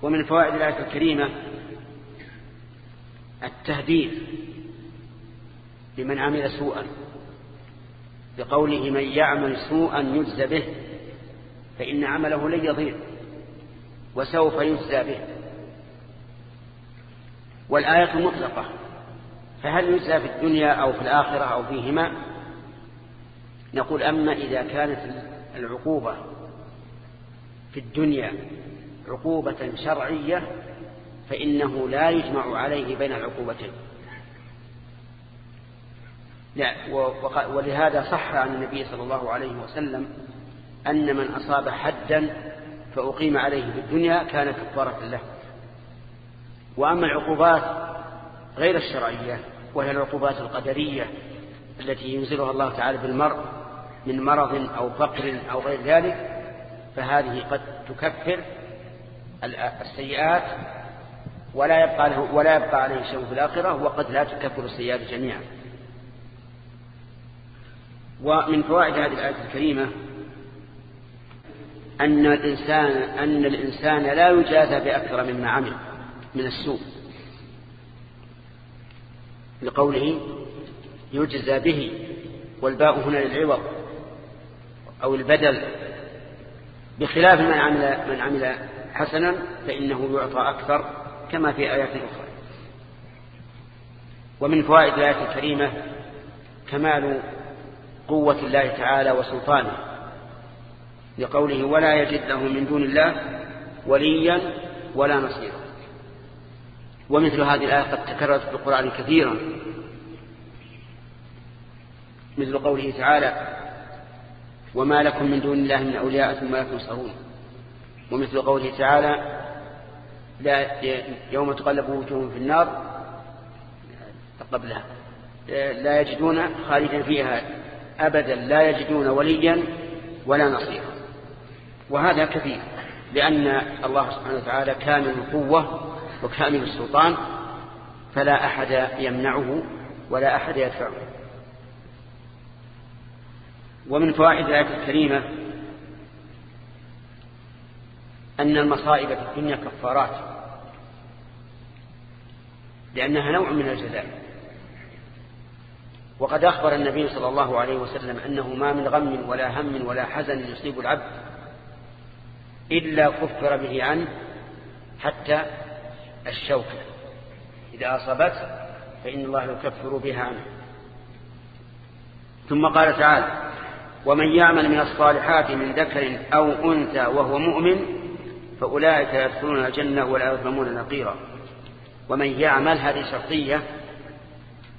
ومن فوائد الآية الكريمة التهديد لمن عمل سوءا بقوله من يعمل سوءا يجزى به فإن عمله لن يضيع وسوف يجزى به. والآية مطلقة. فهل يجزى في الدنيا أو في الآخرة أو فيهما؟ نقول أما إذا كانت العقوبة في الدنيا عقوبة شرعية فإنه لا يجمع عليه بين العقوبتين. لا ولهذا صح عن النبي صلى الله عليه وسلم أن من أصاب حدا فأقيم عليه في الدنيا كان كفارة له. وأما العقوبات غير الشرعية وهي العقوبات القدرية التي ينزلها الله تعالى بالمرء من مرض أو فقر أو غير ذلك فهذه قد تكفر السيئات ولا يبقى له ولا يبقى عليه شيء في الآخرة وقد لا تكفر السيئات جميعا. ومن فوائد هذه الآية الكريمة أن الإنسان أن الإنسان لا يجازى بأكثر مما عمل من السوء. لقوله يجزى به والباء هنا للعوض أو البدل بخلاف من عمل من عمل حسنا فإنه يعطى أكثر كما في آيات أخرى. ومن فوائد الآية الكريمة كمال قوة الله تعالى وسلطانه لقوله ولا يجد له من دون الله وليا ولا نصيرا. ومثل هذه الآية قد تكررت في القرآن كثيرا. مثل قوله تعالى وما لكم من دون الله من أولياء ثم لا تنصرون. ومثل قوله تعالى لا يوم تقلب وجوههم في النار قبلها. لا يجدون خالدا فيها أبدا لا يجدون وليا ولا نصيرا. وهذا كثير لأن الله سبحانه وتعالى كامل القوة وكامل السلطان فلا أحد يمنعه ولا أحد يدفعه. ومن فوائد الآية الكريمة أن المصائب في الدنيا كفارات لأنها نوع من الجزاء. وقد أخبر النبي صلى الله عليه وسلم أنه ما من غم ولا هم ولا حزن يصيب العبد إلا كفر به عنه حتى الشوكة. إذا أصابته فإن الله يكفر بها عنه. ثم قال تعالى ومن يعمل من الصالحات من ذكر أو أنثى وهو مؤمن فأولئك يدخلون الجنة ولا يظلمون نقيرا. ومن يعمل هذه شرطية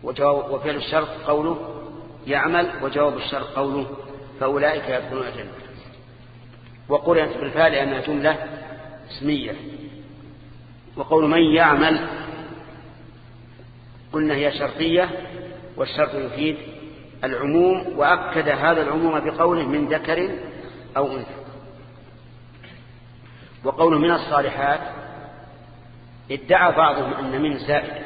وفعل الشرط قوله يعمل وجواب الشرط قوله فأولئك يدخلون الجنة. وقرأت بالفعل لأنها جملة اسمية. وقول من يعمل قلنا هي شرطية والشرط يفيد العموم وأكد هذا العموم بقوله من ذكر أو أنثى. وقوله من الصالحات ادعى بعضهم أن من زائدة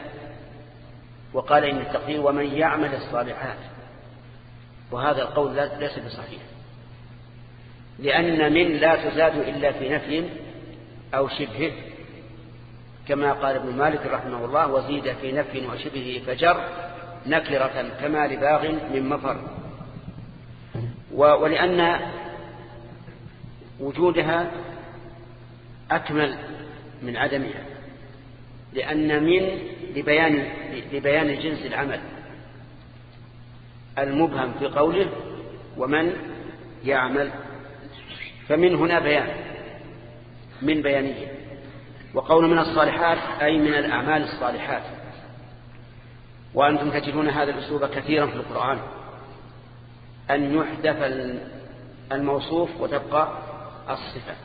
وقال إن التقدير ومن يعمل الصالحات. وهذا القول ليس بصحيح. لأن من لا تزاد إلا في نفي أو شبهه كما قال ابن مالك رحمه الله وزيد في نفي وشبهه فجر نكرة كما لباغ من مفر. ولأن وجودها أكمل من عدمها لأن من لبيان, لبيان جنس العمل المبهم في قوله ومن يعمل. فمن هنا بيان من بيانية. وقول من الصالحات أي من الأعمال الصالحات. وأنتم تجدون هذا الأسلوب كثيرا في القرآن. أن يحدث الموصوف وتبقى الصفة.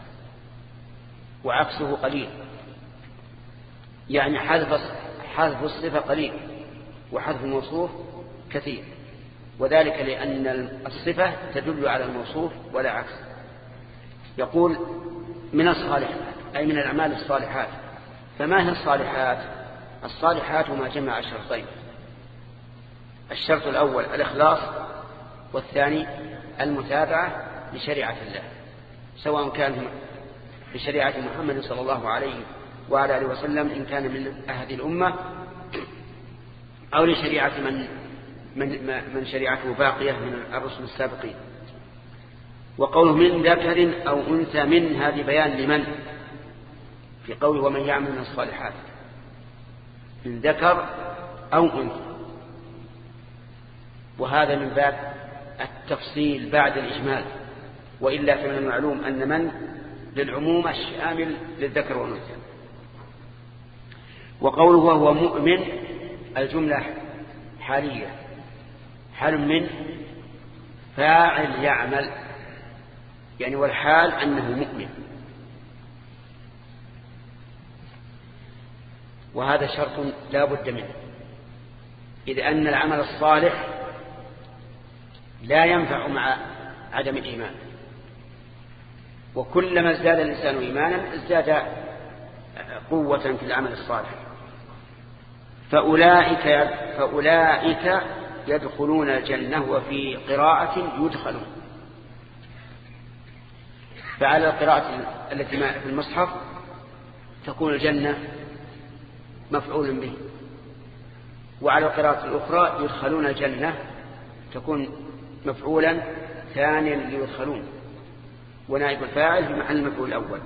وعكسه قليل. يعني حذف حذف الصفة قليل. وحذف الموصوف كثير. وذلك لأن الصفة تدل على الموصوف ولا عكس. يقول من الصالحات. أي من الأعمال الصالحات. فما هي الصالحات؟ الصالحات ما جمع شرطين الشرط الأول الإخلاص والثاني المتابعة لشريعة الله سواء كان بشريعة محمد صلى الله عليه وعلى آله وسلم إن كان من هذه الأمة أو لشريعة من من, من شريعته باقية من الرسل السابقين. وقوله من ذكر أو أنثى من هذه بيان لمن؟ في قوله ومن يعمل من الصالحات. من ذكر أو أنثى. وهذا من باب التفصيل بعد الإجمال. وإلا فمن المعلوم أن من؟ للعموم الشامل للذكر والأنثى. وقوله وهو مؤمن الجملة حالية. حال من؟ فاعل يعمل. يعني والحال أنه مؤمن. وهذا شرط لا بد منه. إذ أن العمل الصالح لا ينفع مع عدم الإيمان. وكلما ازداد الإنسان إيمانا ازداد قوة في العمل الصالح. فأولئك, فأولئك يدخلون الجنة وفي قراءة يدخلون. فعلى القراءة التي في المصحف تكون الجنة مفعول به. وعلى القراءة الأخرى يدخلون الجنة تكون مفعولا ثانيا ليدخلون. ونائب الفاعل في محل المفعول الأول.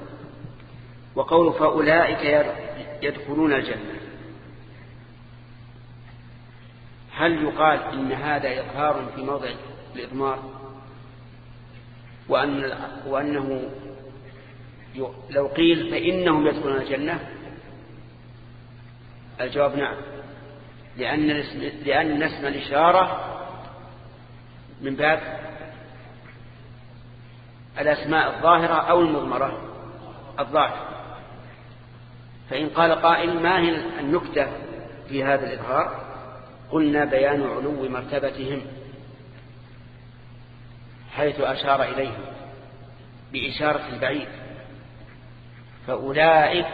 وقول فأولئك يدخلون الجنة. هل يقال إن هذا إظهار في موضع الإضمار؟ وأن وأنه لو قيل فإنهم يدخلون الجنة الجواب نعم. لأن لأن اسم الإشارة من باب الأسماء الظاهرة أو المضمرة الظاهرة فإن قال قائل ما هي النكتة في هذا الإظهار؟ قلنا بيان علو مرتبتهم حيث أشار إليهم بإشارة البعيد. فأولئك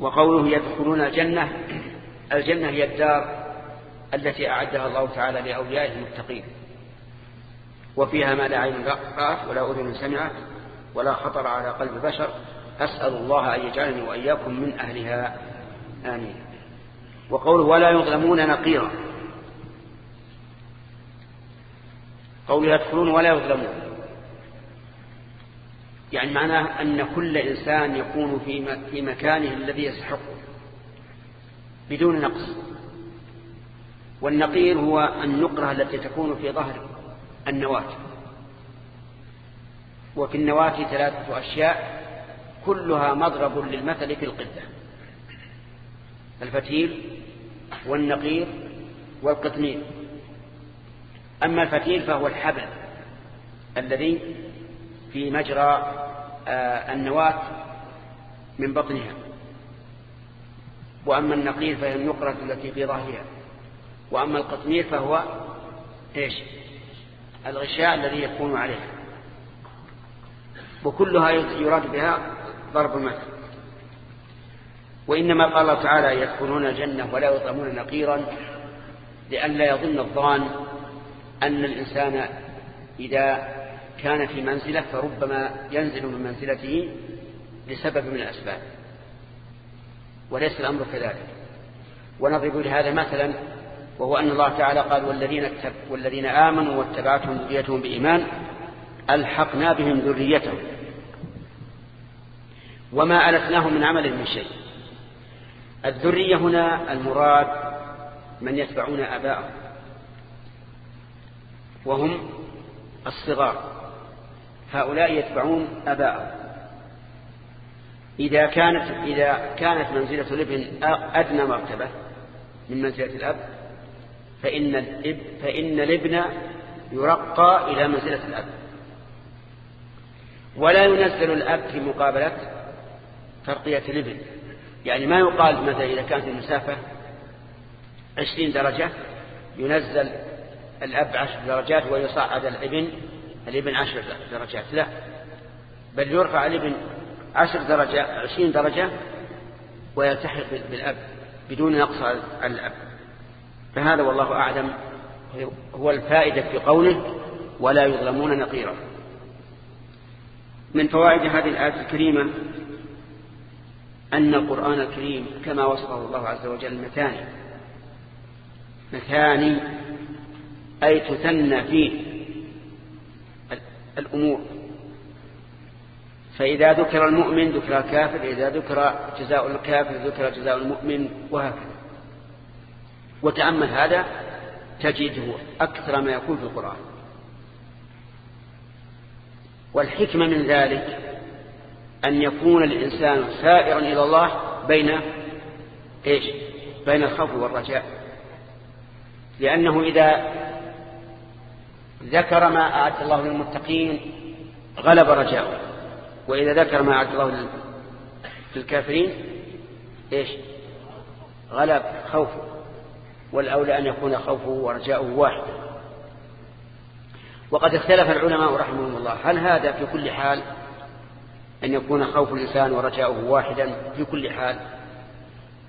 وقوله يدخلون الجنة الجنة هي الدار التي أعدها الله تعالى لأوليائه المتقين. وفيها ما لا عين رأت ولا أذن سمعت ولا خطر على قلب بشر. أسأل الله أن يجعلني وإياكم من أهلها. آمين. وقوله ولا يظلمون نقيرا. قوله يدخلون ولا يظلمون. يعني معناه أن كل إنسان يكون في في مكانه الذي يستحقه بدون نقص. والنقير هو النقرة التي تكون في ظهر النواة. وفي النواة ثلاثة أشياء كلها مضرب للمثل في القدة. الفتيل والنقير والقطمير أما الفتيل فهو الحبل الذي في مجرى آه، النواة من بطنها. وأما النقير فهي النقرة التي في ظهرها. وأما القطمير فهو إيش؟ الغشاء الذي يكون عليها. وكلها يراد بها ضرب المثل وإنما قال الله تعالى يدخلون الجنة ولا يطعمون نقيرا لئلا يظن الظان أن الإنسان إذا كان في منزلة فربما ينزل من منزلته لسبب من الأسباب. وليس الأمر كذلك. ونضرب لهذا مثلا وهو أن الله تعالى قال والذين, والذين آمنوا واتبعتهم ذريتهم بإيمان ألحقنا بهم ذريتهم وما ألتناهم من عمل من شيء. الذرية هنا المراد من يتبعون أباءهم وهم الصغار. هؤلاء يتبعون أباءهم. إذا كانت إذا كانت منزلة الابن أدنى مرتبة من منزلة الأب فإن الاب فإن الإبن يرقى إلى منزلة الأب. ولا ينزل الأب في مقابلة ترقية الابن يعني ما يقال مثلا إذا كانت المسافة عشرين درجة ينزل الأب عشر درجات ويصعد الإبن الإبن عشر درجات. لا. بل يرفع الإبن عشر درجة عشرين درجة ويلتحق بالأب بدون نقص على الأب. فهذا والله أعلم هو الفائدة في قوله ولا يظلمون نقيرا. من فوائد هذه الآية الكريمة أن القرآن الكريم كما وصفه الله عز وجل مثاني مثاني أي تثنى فيه الأمور. فإذا ذكر المؤمن ذكر الكافر إذا ذكر جزاء الكافر ذكر جزاء المؤمن وهكذا. وتأمل هذا تجده أكثر ما يكون في القرآن. والحكمة من ذلك أن يكون الإنسان سائرا إلى الله بين إيش؟ بين الخوف والرجاء. لأنه إذا ذكر ما أعد الله للمتقين غلب رجاؤه. وإذا ذكر ما أعد الله في الكافرين إيش؟ غلب خوفه. والأولى أن يكون خوفه ورجاؤه واحدا وقد اختلف العلماء رحمهم الله. هل هذا في كل حال أن يكون خوف الإنسان ورجاؤه واحدا في كل حال؟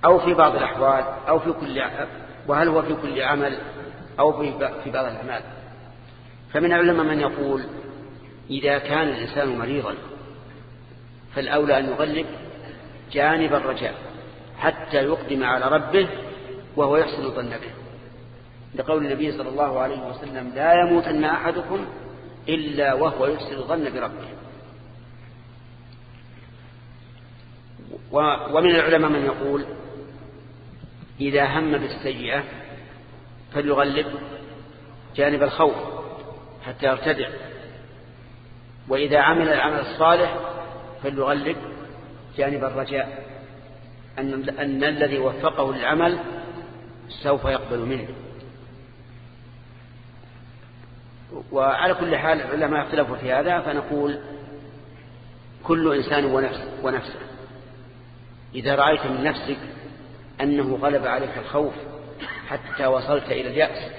أو في بعض الأحوال أو في كل وهل هو في كل عمل أو في بعض الأعمال؟ فمن العلماء من يقول إذا كان الإنسان مريضا فالأولى أن يغلب جانب الرجاء حتى يقدم على ربه وهو يحسن الظن به. لقول النبي صلى الله عليه وسلم لا يموتن أحدكم إلا وهو يحسن الظن بربه. ومن العلماء من يقول إذا هم بالسيئة فليغلب جانب الخوف. حتى يرتدع. وإذا عمل العمل الصالح فليغلب جانب الرجاء. أن, أن الذي وفقه للعمل سوف يقبل منه. وعلى كل حال العلماء اختلفوا في هذا فنقول كل إنسان ونفسه, ونفسه. إذا رأيت من نفسك أنه غلب عليك الخوف حتى وصلت إلى اليأس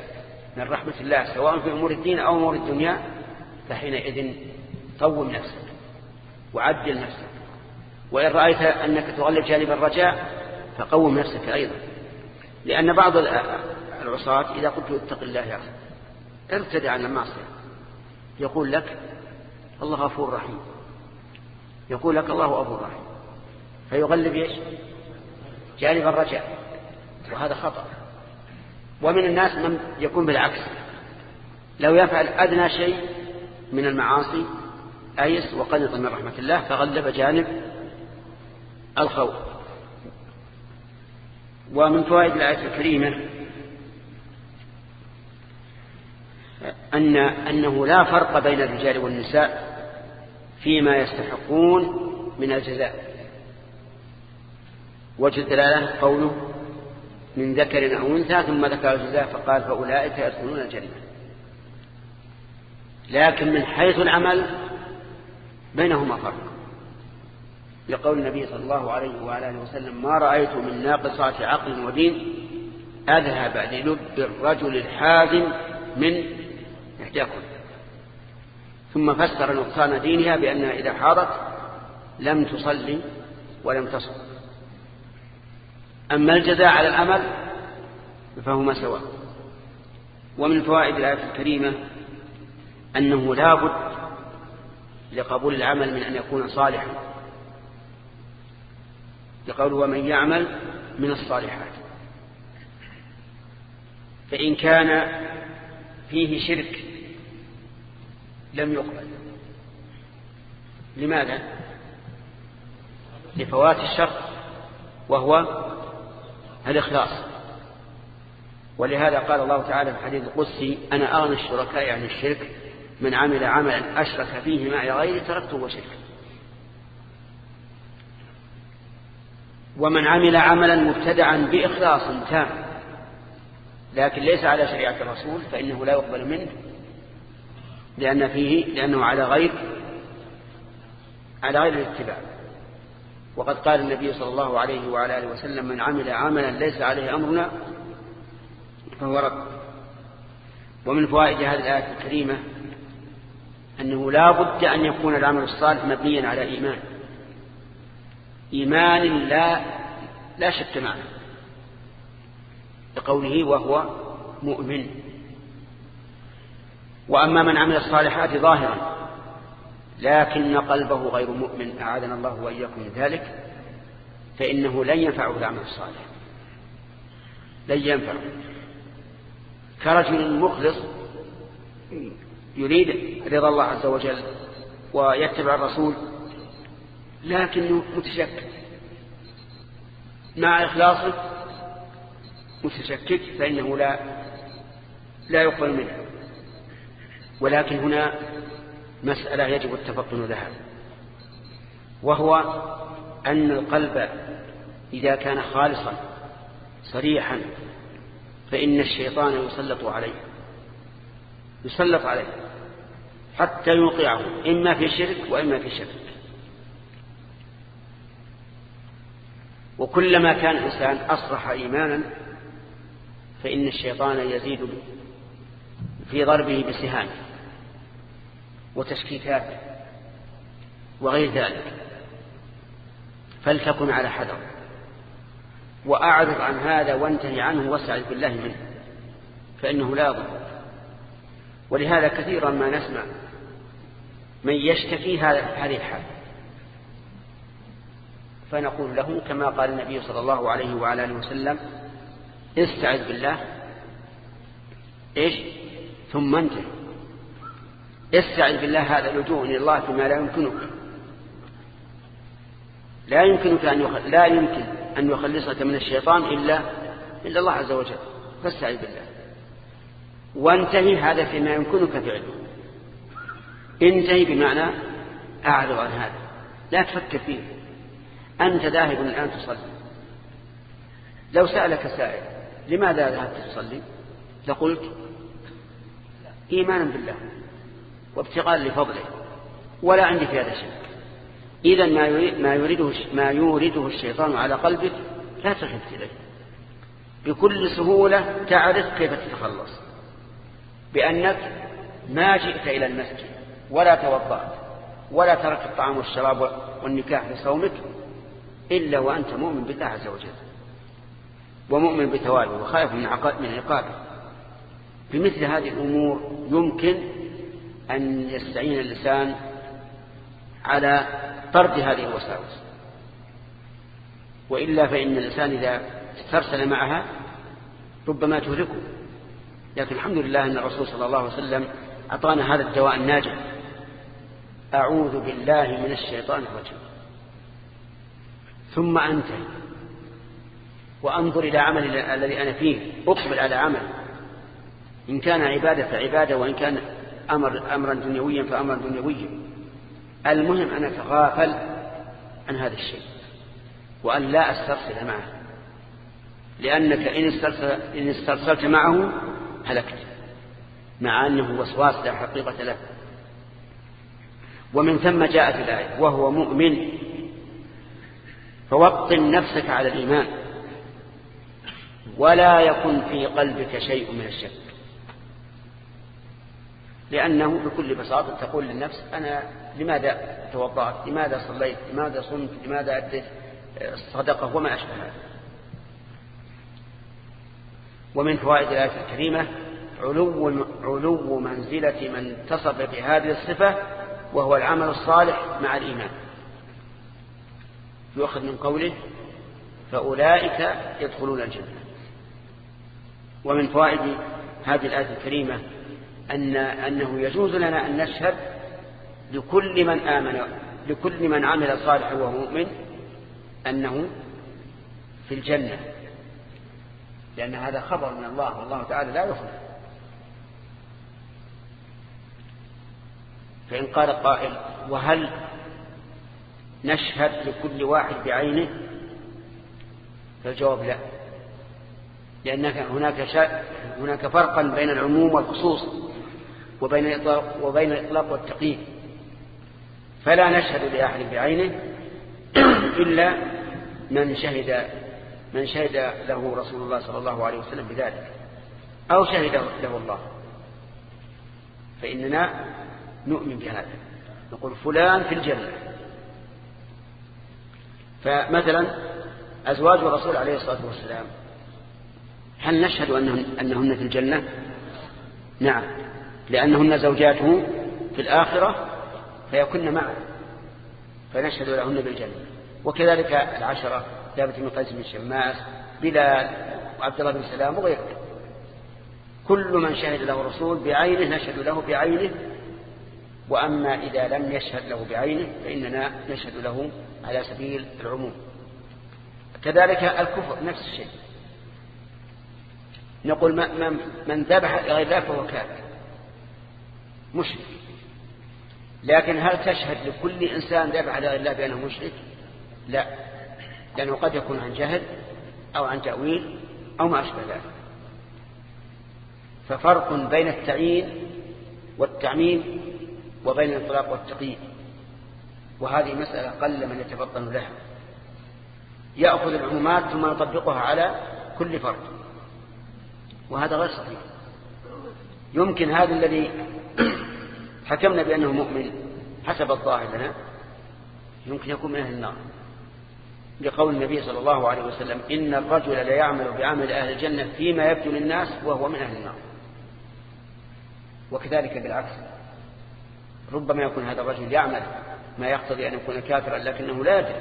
من رحمة الله سواء في أمور الدين أو أمور الدنيا فحينئذ طوم نفسك وعدل نفسك. وإن رأيت أنك تغلب جانب الرجاء فقوم نفسك أيضا. لأن بعض العصاة إذا قلت اتق الله يا أخي ارتدع عن المعصية. يقول لك الله غفور رحيم. يقول لك الله غفور رحيم. فيغلب إيش؟ جانب الرجاء. وهذا خطأ. ومن الناس من يكون بالعكس. لو يفعل أدنى شيء من المعاصي أيس وقنط من رحمة الله فغلب جانب الخوف. ومن فوائد الآية الكريمة أن أنه لا فرق بين الرجال والنساء فيما يستحقون من الجزاء. وجه الدلالة قوله من ذكر أو أنثى ثم ذكر الجزاء فقال فأولئك يدخلون الجنة. لكن من حيث العمل بينهما فرق. لقول النبي صلى الله عليه وعلى وسلم ما رأيت من ناقصات عقل ودين أذهب للب الرجل الحازم من إحداكم. ثم فسر نقصان دينها بأنها إذا حارت لم تصلي ولم تصل أما الجزاء على العمل فهما سواء. ومن فوائد الآية الكريمة أنه لا بد لقبول العمل من أن يكون صالحا. لقول ومن يعمل من الصالحات. فإن كان فيه شرك لم يقبل. لماذا؟ لفوات الشرط وهو الإخلاص. ولهذا قال الله تعالى في الحديث القدسي أنا أغنى الشركاء عن الشرك من عمل عملا أشرك فيه معي غيري تركته وشركه ومن عمل عملا مبتدعا بإخلاص تام لكن ليس على شريعة الرسول فإنه لا يقبل منه لأن فيه لأنه على غير على غير الاتباع. وقد قال النبي صلى الله عليه وعلى آله وسلم من عمل عملا ليس عليه أمرنا فهو رد. ومن فوائد هذه الآية الكريمة أنه لا بد أن يكون العمل الصالح مبنيا على إيمان. إيمان لا لا شك معه. لقوله وهو مؤمن. وأما من عمل الصالحات ظاهرا لكن قلبه غير مؤمن أعاذنا الله وإياكم من ذلك فإنه لن ينفعه العمل الصالح لن ينفعه كرجل مخلص يريد رضا الله عز وجل ويتبع الرسول لكنه متشكك. مع إخلاصه متشكك فإنه لا لا يقبل منه. ولكن هنا مسألة يجب التفطن لها. وهو أن القلب إذا كان خالصا صريحا فإن الشيطان يسلط عليه. يسلط عليه. حتى يوقعه إما في شرك وإما في شرك. وكلما كان الإنسان أصرح إيمانا فإن الشيطان يزيد في ضربه بسهامه وتشكيكاته وغير ذلك. فلتكن على حذر. وأعرض عن هذا وانتهي عنه واستعذ بالله منه فإنه لا ضر ولهذا كثيرا ما نسمع من يشتكي هذه الحال. فنقول له كما قال النبي صلى الله عليه وعلى آله وسلم استعذ بالله. إيش؟ ثم انتهي. استعذ بالله هذا لجوء إلى الله فيما لا يمكنك. لا يمكنك يخل... لا يمكن أن يخلصك من الشيطان إلا إلا الله عز وجل. فاستعذ بالله. وانتهي هذا فيما يمكنك فعله. انتهي بمعنى أعرض عن هذا. لا تفكر فيه. أنت ذاهب الآن تصلي. لو سألك سائل لماذا ذهبت تصلي؟ لقلت إيمانا بالله. وابتغاء لفضله ولا عندي في هذا شيء. إذا ما ما يريده ما يورده الشيطان على قلبك لا تخف إليه. بكل سهولة تعرف كيف تتخلص. بأنك ما جئت إلى المسجد ولا توضأت ولا تركت الطعام والشراب والنكاح لصومك إلا وأنت مؤمن بالله عز وجل. ومؤمن بثوابه وخائف من من عقابه. بمثل هذه الأمور يمكن أن يستعين اللسان على طرد هذه الوساوس. وإلا فإن الإنسان إذا استرسل معها ربما تهلكه. لكن الحمد لله أن الرسول صلى الله عليه وسلم أعطانا هذا الدواء الناجح. أعوذ بالله من الشيطان الرجيم. ثم أنتهي. وأنظر إلى عمل الذي أنا فيه. أقبل على عمل. إن كان عبادة فعبادة وإن كان أمر أمرا دنيويا فأمرا دنيويا. المهم أن أتغافل عن هذا الشيء وأن لا أسترسل معه. لأنك إن, استرسل إن استرسلت معه هلكت مع أنه وسواس لا حقيقة له. ومن ثم جاءت الآية وهو مؤمن فوطن نفسك على الإيمان. ولا يكن في قلبك شيء من الشك. لأنه بكل بساطة تقول للنفس أنا لماذا توضأت لماذا صليت؟ لماذا صمت؟ لماذا أديت؟ الصدقة وما أشبه هذا. ومن فوائد الآية الكريمة علو, علو منزلة من اتصف بهذه الصفة وهو العمل الصالح مع الإيمان. يؤخذ من قوله فأولئك يدخلون الجنة. ومن فوائد هذه الآية الكريمة أن أنه يجوز لنا أن نشهد لكل من آمن لكل من عمل صالحا وهو مؤمن أنه في الجنة. لأن هذا خبر من الله والله تعالى لا يخلف فإن قال قائل وهل نشهد لكل واحد بعينه؟ فالجواب لا. لأن هناك شا... هناك فرقا بين العموم والخصوص. وبين الإطلاق وبين الإطلاق والتقييد. فلا نشهد لأحد بعينه إلا من شهد من شهد له رسول الله صلى الله عليه وسلم بذلك. أو شهد له الله. فإننا نؤمن بهذا. نقول فلان في الجنة. فمثلا أزواج الرسول عليه الصلاة والسلام هل نشهد أنهن, أنهن في الجنة؟ نعم. لأنهن زوجاته في الآخرة فيكن معه فنشهد لهن بالجنة. وكذلك العشرة ثابت بن قيس بن شماس بلال وعبد الله بن سلام وغيره كل من شهد له الرسول بعينه نشهد له بعينه وأما إذا لم يشهد له بعينه فإننا نشهد له على سبيل العموم. كذلك الكفر نفس الشيء. نقول من, ذبح لغير الله فهو كافر. مشرك. لكن هل تشهد لكل إنسان ذبح لغير الله بأنه مشرك؟ لا. لأنه قد يكون عن جهل أو عن تأويل أو ما أشبه ذلك. ففرق بين التعيين والتعميم وبين الإطلاق والتقييد. وهذه مسألة قل من يتفطن لها. يأخذ العمومات ثم يطبقها على كل فرد. وهذا غير صحيح. يمكن هذا الذي حكمنا بأنه مؤمن حسب الظاهر لنا يمكن يكون من أهل النار. لقول النبي صلى الله عليه وسلم إن الرجل لا يعمل بعمل أهل الجنة فيما يبدو للناس وهو من أهل النار. وكذلك بالعكس ربما يكون هذا الرجل يعمل ما يقتضي أن يكون كافرا لكنه لا يدري.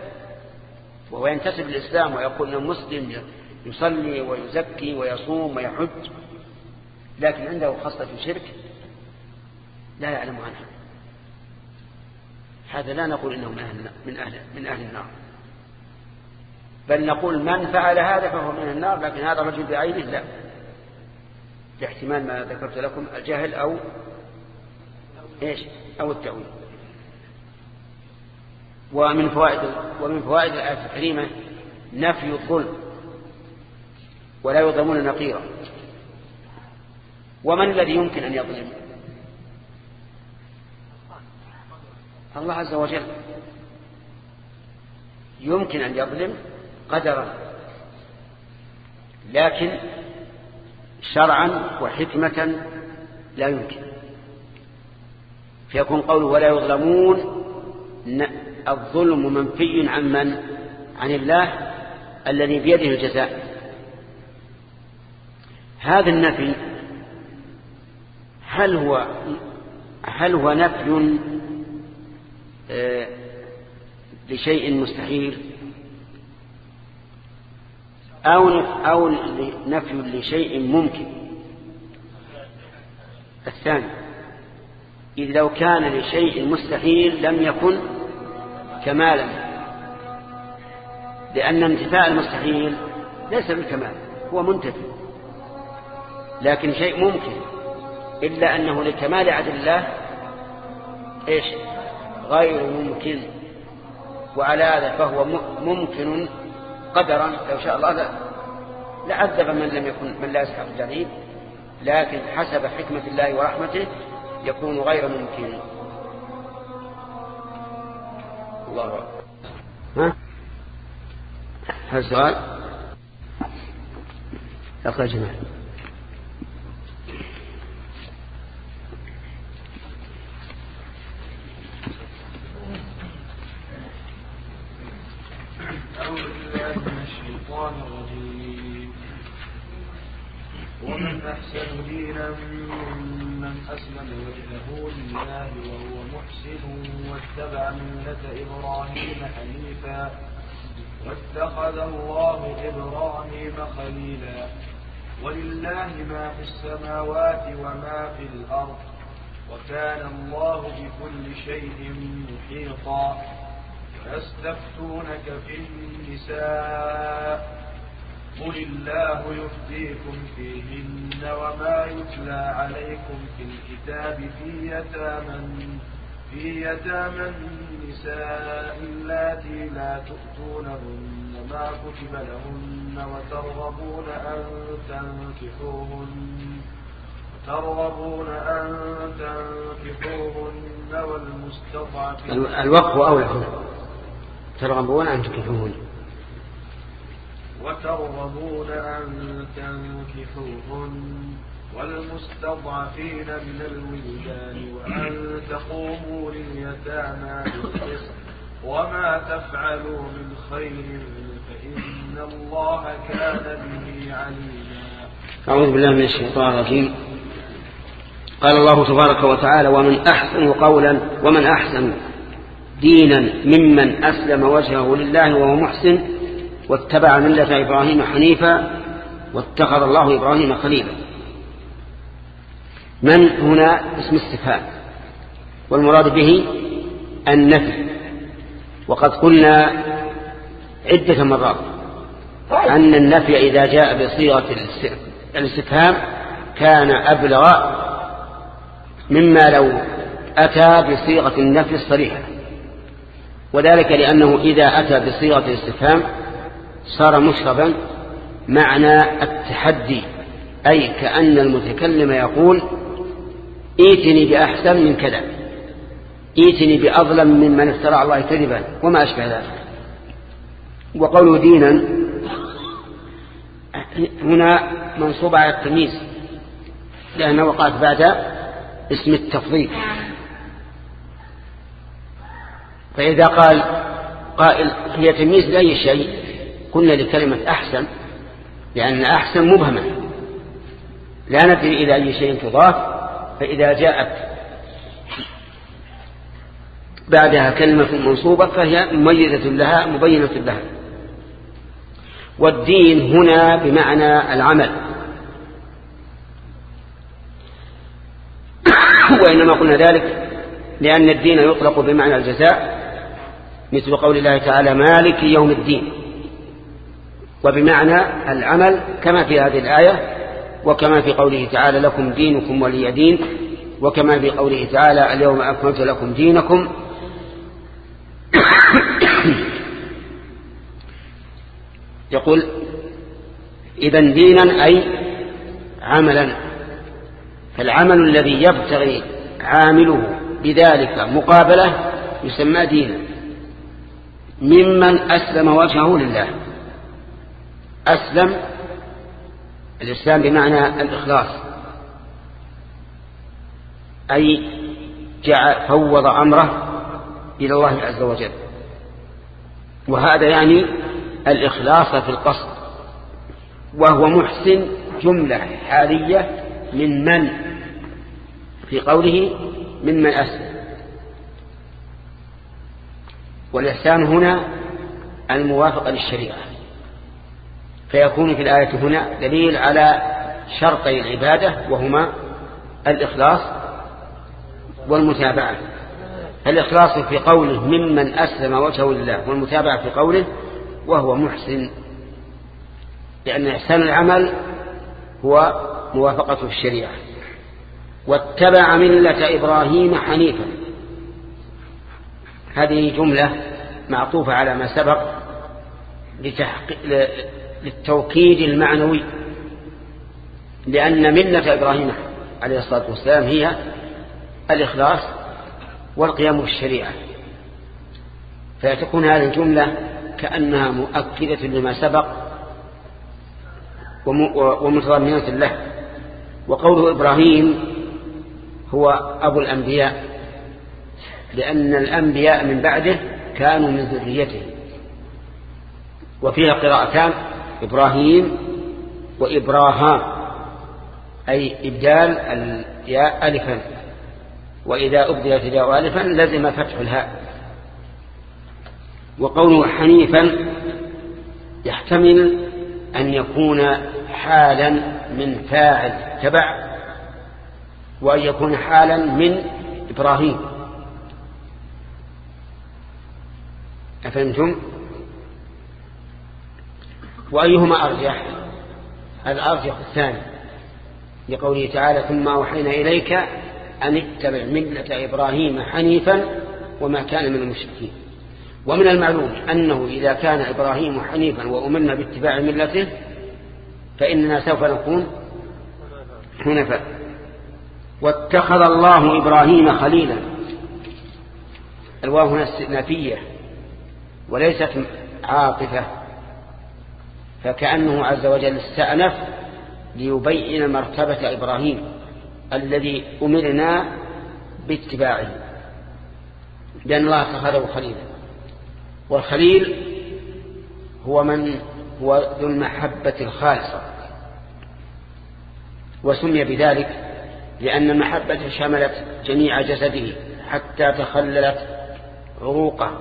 وهو ينتسب للإسلام ويقول أنه مسلم يصلي ويزكي ويصوم ويحج لكن عنده خصلة شرك لا يعلم عنها. هذا لا نقول إنه من أهل, من أهل, من أهل النار. بل نقول من فعل هذا فهو من النار لكن هذا الرجل بعينه لا. لاحتمال ما ذكرت لكم الجهل أو إيش؟ أو التأويل. ومن فوائد ومن فوائد الآية الكريمة نفي الظلم ولا يظلمون نقيرا. ومن الذي يمكن أن يظلم؟ الله عز وجل يمكن أن يظلم قدرا لكن شرعا وحكمة لا يمكن. فيكون قوله ولا يظلمون الظلم منفي عن من؟ عن الله الذي بيده الجزاء. هذا النفي هل هو هل هو نفي لشيء مستحيل أو أو نفي لشيء ممكن. الثاني إذ لو كان لشيء مستحيل لم يكن كمالا لأن انتفاء المستحيل ليس بالكمال هو منتفي لكن شيء ممكن إلا أنه لكمال عدل الله إيش؟ غير ممكن. وعلى هذا فهو ممكن قدرا لو شاء الله لعذب من لم يكن من لا يسحق الجليل لكن حسب حكمة الله ورحمته يكون غير ممكن. الله أكبر. ها؟ هل سؤال أخرج إبراهيم حنيفا واتخذ الله إبراهيم خليلا. ولله ما في السماوات وما في الأرض وكان الله بكل شيء محيطا. يستفتونك في النساء قل الله يفتيكم فيهن وما يتلى عليكم في الكتاب في يتامى في يتامى النساء اللاتي لا تؤتونهن ما كتب لهن وترغبون أن تنكحوهن ترغبون أن تنكحوهن والمستضعفين الوقف أولى ترغبون أن تنكحوهن. وترغبون أن تنكحوهن. والمستضعفين من الولدان وأن تقوموا لليتامى بالقسط وما تفعلوا من خير فإن الله كان به عليما. أعوذ بالله من الشيطان الرجيم. قال الله تبارك وتعالى ومن أحسن قولا ومن أحسن دينا ممن أسلم وجهه لله وهو محسن واتبع ملة إبراهيم حنيفا واتخذ الله إبراهيم خليلا من هنا؟ اسم استفهام والمراد به النفي. وقد قلنا عدة مرات أن النفي إذا جاء بصيغة الاستفهام كان أبلغ مما لو أتى بصيغة النفي الصريحة. وذلك لأنه إذا أتى بصيغة الاستفهام صار مشربا معنى التحدي أي كأن المتكلم يقول ايتني بأحسن من كذا. ايتني بأظلم ممن افترى الله كذبا وما أشبه ذلك. وقوله دينا هنا منصوب على التمييز لأنه وقعت بعد اسم التفضيل. فإذا قال قائل هي تمييز لأي شيء؟ قلنا لكلمة أحسن لأن أحسن مبهمة لا ندري إلى أي شيء تضاف فإذا جاءت بعدها كلمة منصوبة فهي مميزة لها مبينة لها. والدين هنا بمعنى العمل. وإنما قلنا ذلك لأن الدين يطلق بمعنى الجزاء مثل قول الله تعالى مالك يوم الدين وبمعنى العمل كما في هذه الآية وكما في قوله تعالى لكم دينكم ولي دين وكما في قوله تعالى اليوم أكملت لكم دينكم. يقول إذا دينا أي عملا فالعمل الذي يبتغي عامله بذلك مقابلة يسمى دينا. ممن أسلم وجهه لله. أسلم الإسلام بمعنى الإخلاص. أي جعل فوض أمره إلى الله عز وجل. وهذا يعني الإخلاص في القصد. وهو محسن جملة حالية من من؟ في قوله ممن أسلم. والإحسان هنا الموافقة للشريعة. فيكون في الآية هنا دليل على شرطي العبادة وهما الإخلاص والمتابعة. الإخلاص في قوله ممن أسلم وجهه لله والمتابعة في قوله وهو محسن لأن إحسان العمل هو موافقة الشريعة. واتبع ملة إبراهيم حنيفا. هذه جملة معطوفة على ما سبق للتوكيد المعنوي لأن ملة إبراهيم عليه الصلاة والسلام هي الإخلاص والقيام بالشريعة. فتكون هذه الجملة كأنها مؤكدة لما سبق ومتضمنة له. وقوله إبراهيم هو أبو الأنبياء لأن الأنبياء من بعده كانوا من ذريته. وفيها قراءتان إبراهيم وإبراهام أي إبدال الياء ألفا. وإذا أبدلت الياء ألفا لزم فتح الهاء. وقوله حنيفا يحتمل أن يكون حالا من فاعل تبع وأن يكون حالا من إبراهيم. أفهمتم؟ وأيهما أرجح؟ الأرجح الثاني لقوله تعالى ثم أوحينا إليك أن اتبع ملة إبراهيم حنيفا وما كان من المشركين. ومن المعلوم أنه إذا كان إبراهيم حنيفا وأمرنا باتباع ملته فإننا سوف نكون حنفاء. واتخذ الله إبراهيم خليلا. الواو هنا استئنافية وليست عاطفة. فكأنه عز وجل استأنف ليبين مرتبة إبراهيم الذي أمرنا باتباعه لأن الله اتخذه خليلا. والخليل هو من هو ذو المحبة الخالصة وسمي بذلك لأن المحبة شملت جميع جسده حتى تخللت عروقه.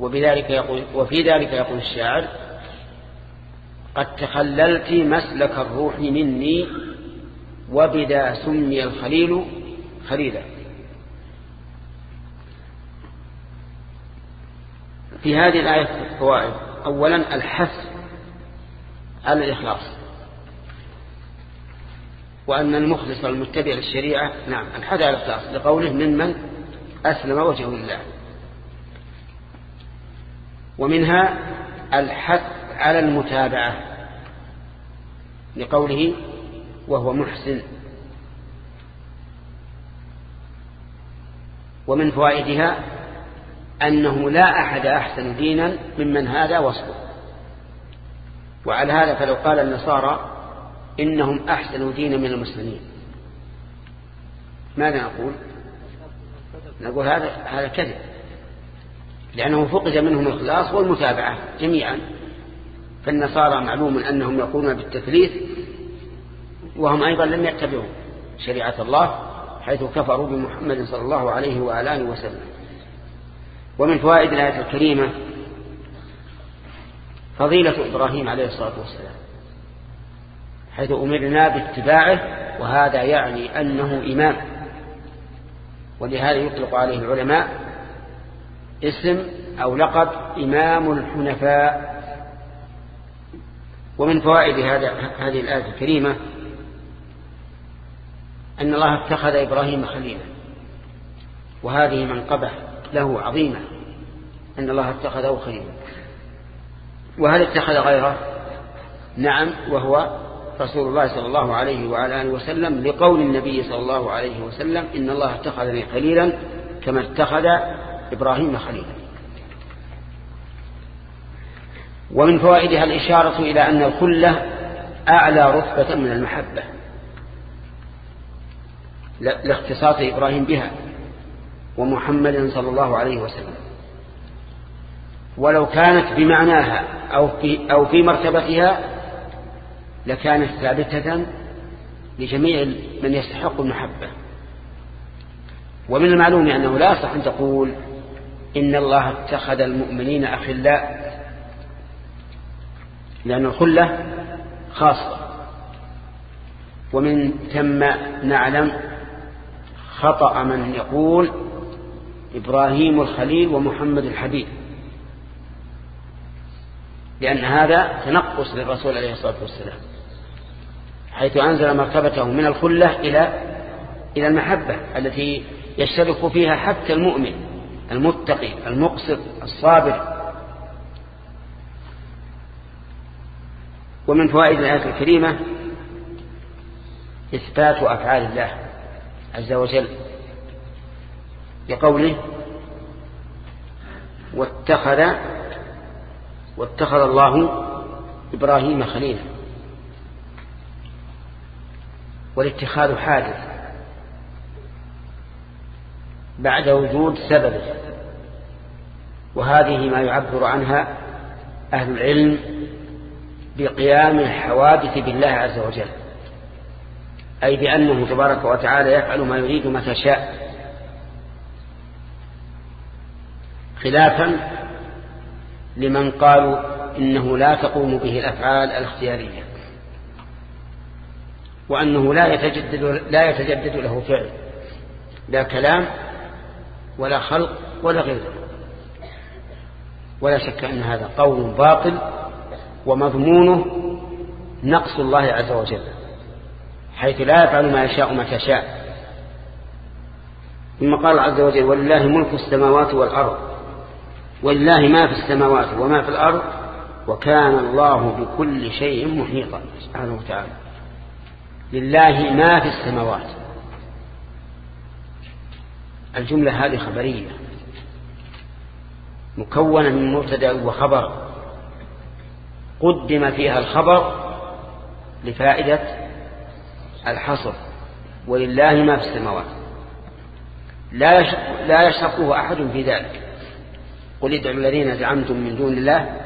وبذلك يقول وفي ذلك يقول الشاعر قد تخللت مسلك الروح مني وبذا سمي الخليل خليلا. في هذه الآية فوائد. أولا الحث على الإخلاص. وأن المخلص المتبع للشريعة نعم الحث على الإخلاص لقوله ممن أسلم وجهه لله. ومنها الحث على المتابعة لقوله وهو محسن. ومن فوائدها أنه لا أحد أحسن دينا ممن هذا وصفه. وعلى هذا فلو قال النصارى إنهم أحسن دينا من المسلمين. ماذا نقول؟ نقول هذا هذا كذب. لأنه فقد منهم الإخلاص والمتابعة جميعا. فالنصارى معلوم أنهم يقولون بالتثليث وهم أيضا لم يتبعوا شريعة الله حيث كفروا بمحمد صلى الله عليه وآله وسلم. ومن فوائد الآية الكريمة فضيلة إبراهيم عليه الصلاة والسلام حيث أمرنا باتباعه وهذا يعني أنه إمام. ولهذا يطلق عليه العلماء اسم أو لقب إمام الحنفاء. ومن فوائد هذا هذه الآية الكريمة أن الله اتخذ إبراهيم خليلا وهذه منقبة له عظيمة أن الله اتخذه خليلا. وهل اتخذ غيره؟ نعم وهو رسول الله صلى الله عليه وعلى آله وسلم لقول النبي صلى الله عليه وسلم إن الله اتخذني خليلا كما اتخذ إبراهيم خليلا. ومن فوائدها الإشارة إلى أن الخلة أعلى رتبة من المحبة. لاختصاص إبراهيم بها ومحمد صلى الله عليه وسلم. ولو كانت بمعناها أو في, أو في مرتبتها لكانت ثابتة لجميع من يستحق المحبة. ومن المعلوم أنه لا يصح أن تقول إن الله اتخذ المؤمنين أخلاء لأن الخلة خاصة. ومن ثم نعلم خطأ من يقول إبراهيم الخليل ومحمد الحبيب. لأن هذا تنقص للرسول عليه الصلاة والسلام حيث أنزل مرتبته من الخلة إلى إلى المحبة التي يشترك فيها حتى المؤمن المتقي المقسط الصابر. ومن فوائد الآية الكريمة إثبات أفعال الله عز وجل بقوله واتخذ واتخذ الله إبراهيم خليلا والاتخاذ حادث بعد وجود سببه وهذه ما يعبر عنها أهل العلم بقيام الحوادث بالله عز وجل. أي بأنه تبارك وتعالى يفعل ما يريد متى شاء خلافا لمن قالوا إنه لا تقوم به الأفعال الاختيارية. وأنه لا يتجدد, لا يتجدد له فعل. لا كلام ولا خلق ولا غير ولا شك أن هذا قول باطل ومضمونه نقص الله عز وجل حيث لا يفعل ما يشاء متى شاء ثم قال عز وجل ولله ملك السماوات والأرض ولله ما في السماوات وما في الأرض وكان الله بكل شيء محيطا. سبحانه وتعالى. لله ما في السماوات. الجملة هذه خبرية مكونة من مبتدأ وخبر. قدم فيها الخبر لفائدة الحصر. ولله ما في السماوات. لا لا يشركه أحد في ذلك. قل ادعوا الذين زعمتم من دون الله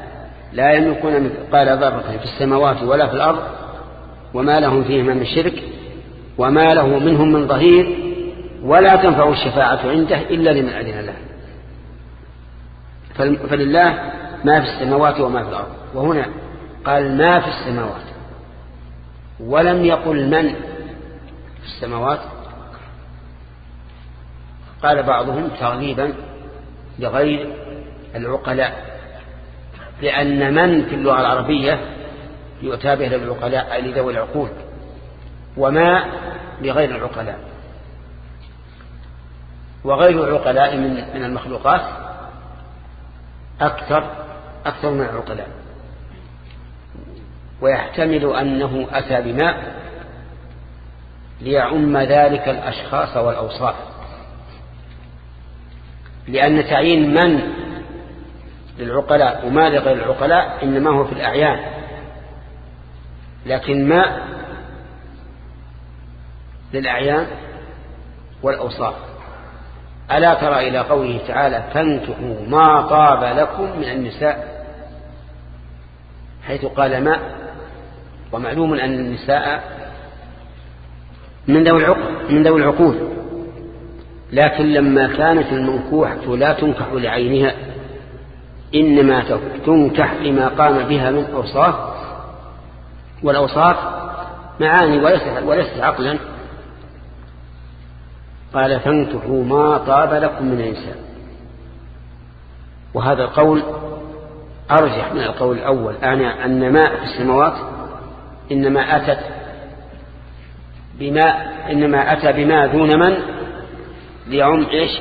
لا يملكون مثقال ذرة في السماوات ولا في الأرض وما لهم فيهما من شرك وما له منهم من ظهير ولا تنفع الشفاعة عنده إلا لمن أذن له. فلله ما في السماوات وما في الأرض. وهنا قال ما في السماوات. ولم يقل من في السماوات. قال بعضهم تغليبا لغير العقلاء لأن من في اللغة العربية يؤتى به للعقلاء أي لذوي العقول وما لغير العقلاء. وغير العقلاء من من المخلوقات أكثر أكثر من العقلاء. ويحتمل أنه أتى بماء ليعم ذلك الأشخاص والأوصاف. لأن تعيين من للعقلاء وما لغير العقلاء إنما هو في الأعيان. لكن ما للأعيان والأوصاف. ألا ترى إلى قوله تعالى فانكحوا ما طاب لكم من النساء حيث قال ما ومعلوم أن النساء من ذوي العقل من ذوي العقول. لكن لما كانت المنكوحة لا تنكح لعينها إنما تنكح لما قام بها من أوصاف والأوصاف معاني وليست عقلا. قال فانكحوا ما طاب لكم من النساء. وهذا القول أرجح من القول الأول. أنا أن ماء في السماوات إنما أتت بما إنما أتى بما دون من ليعم إيش؟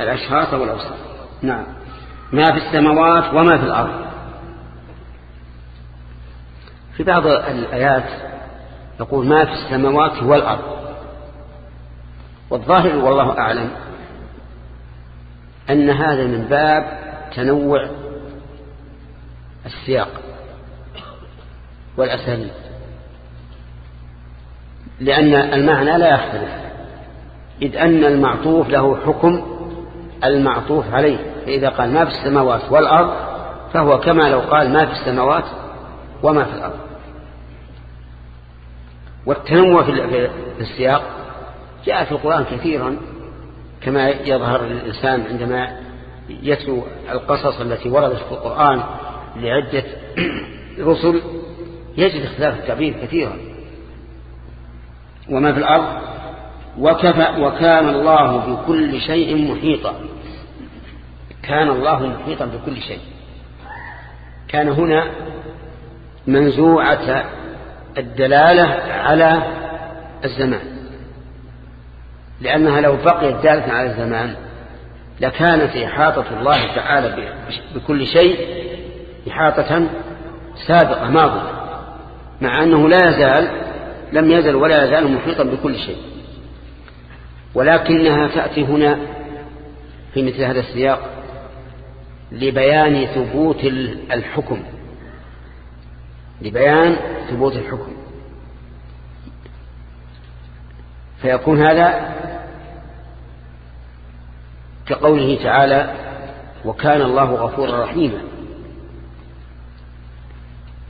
الأشخاص والأوصاف نعم. ما في السماوات وما في الأرض. في بعض الآيات يقول ما في السماوات والأرض. والظاهر والله أعلم أن هذا من باب تنوع السياق. والأساليب لأن المعنى لا يختلف. إذ أن المعطوف له حكم المعطوف عليه. فإذا قال ما في السماوات والأرض فهو كما لو قال ما في السماوات وما في الأرض. والتنوع في السياق جاء في القرآن كثيرا كما يظهر للإنسان عندما يتلو القصص التي وردت في القرآن لعدة رسل يجد اختلاف التعبير كثيرا. وما في الأرض؟ وكفى وكان الله بكل شيء محيطا. كان الله محيطا بكل شيء. كان هنا منزوعة الدلالة على الزمان. لأنها لو بقيت دالة على الزمان لكانت إحاطة الله تعالى بكل شيء إحاطة سابقة ماضية. مع أنه لا يزال لم يزل ولا يزال محيطا بكل شيء. ولكنها تأتي هنا في مثل هذا السياق لبيان ثبوت الحكم. لبيان ثبوت الحكم. فيكون هذا كقوله تعالى وكان الله غفورا رحيما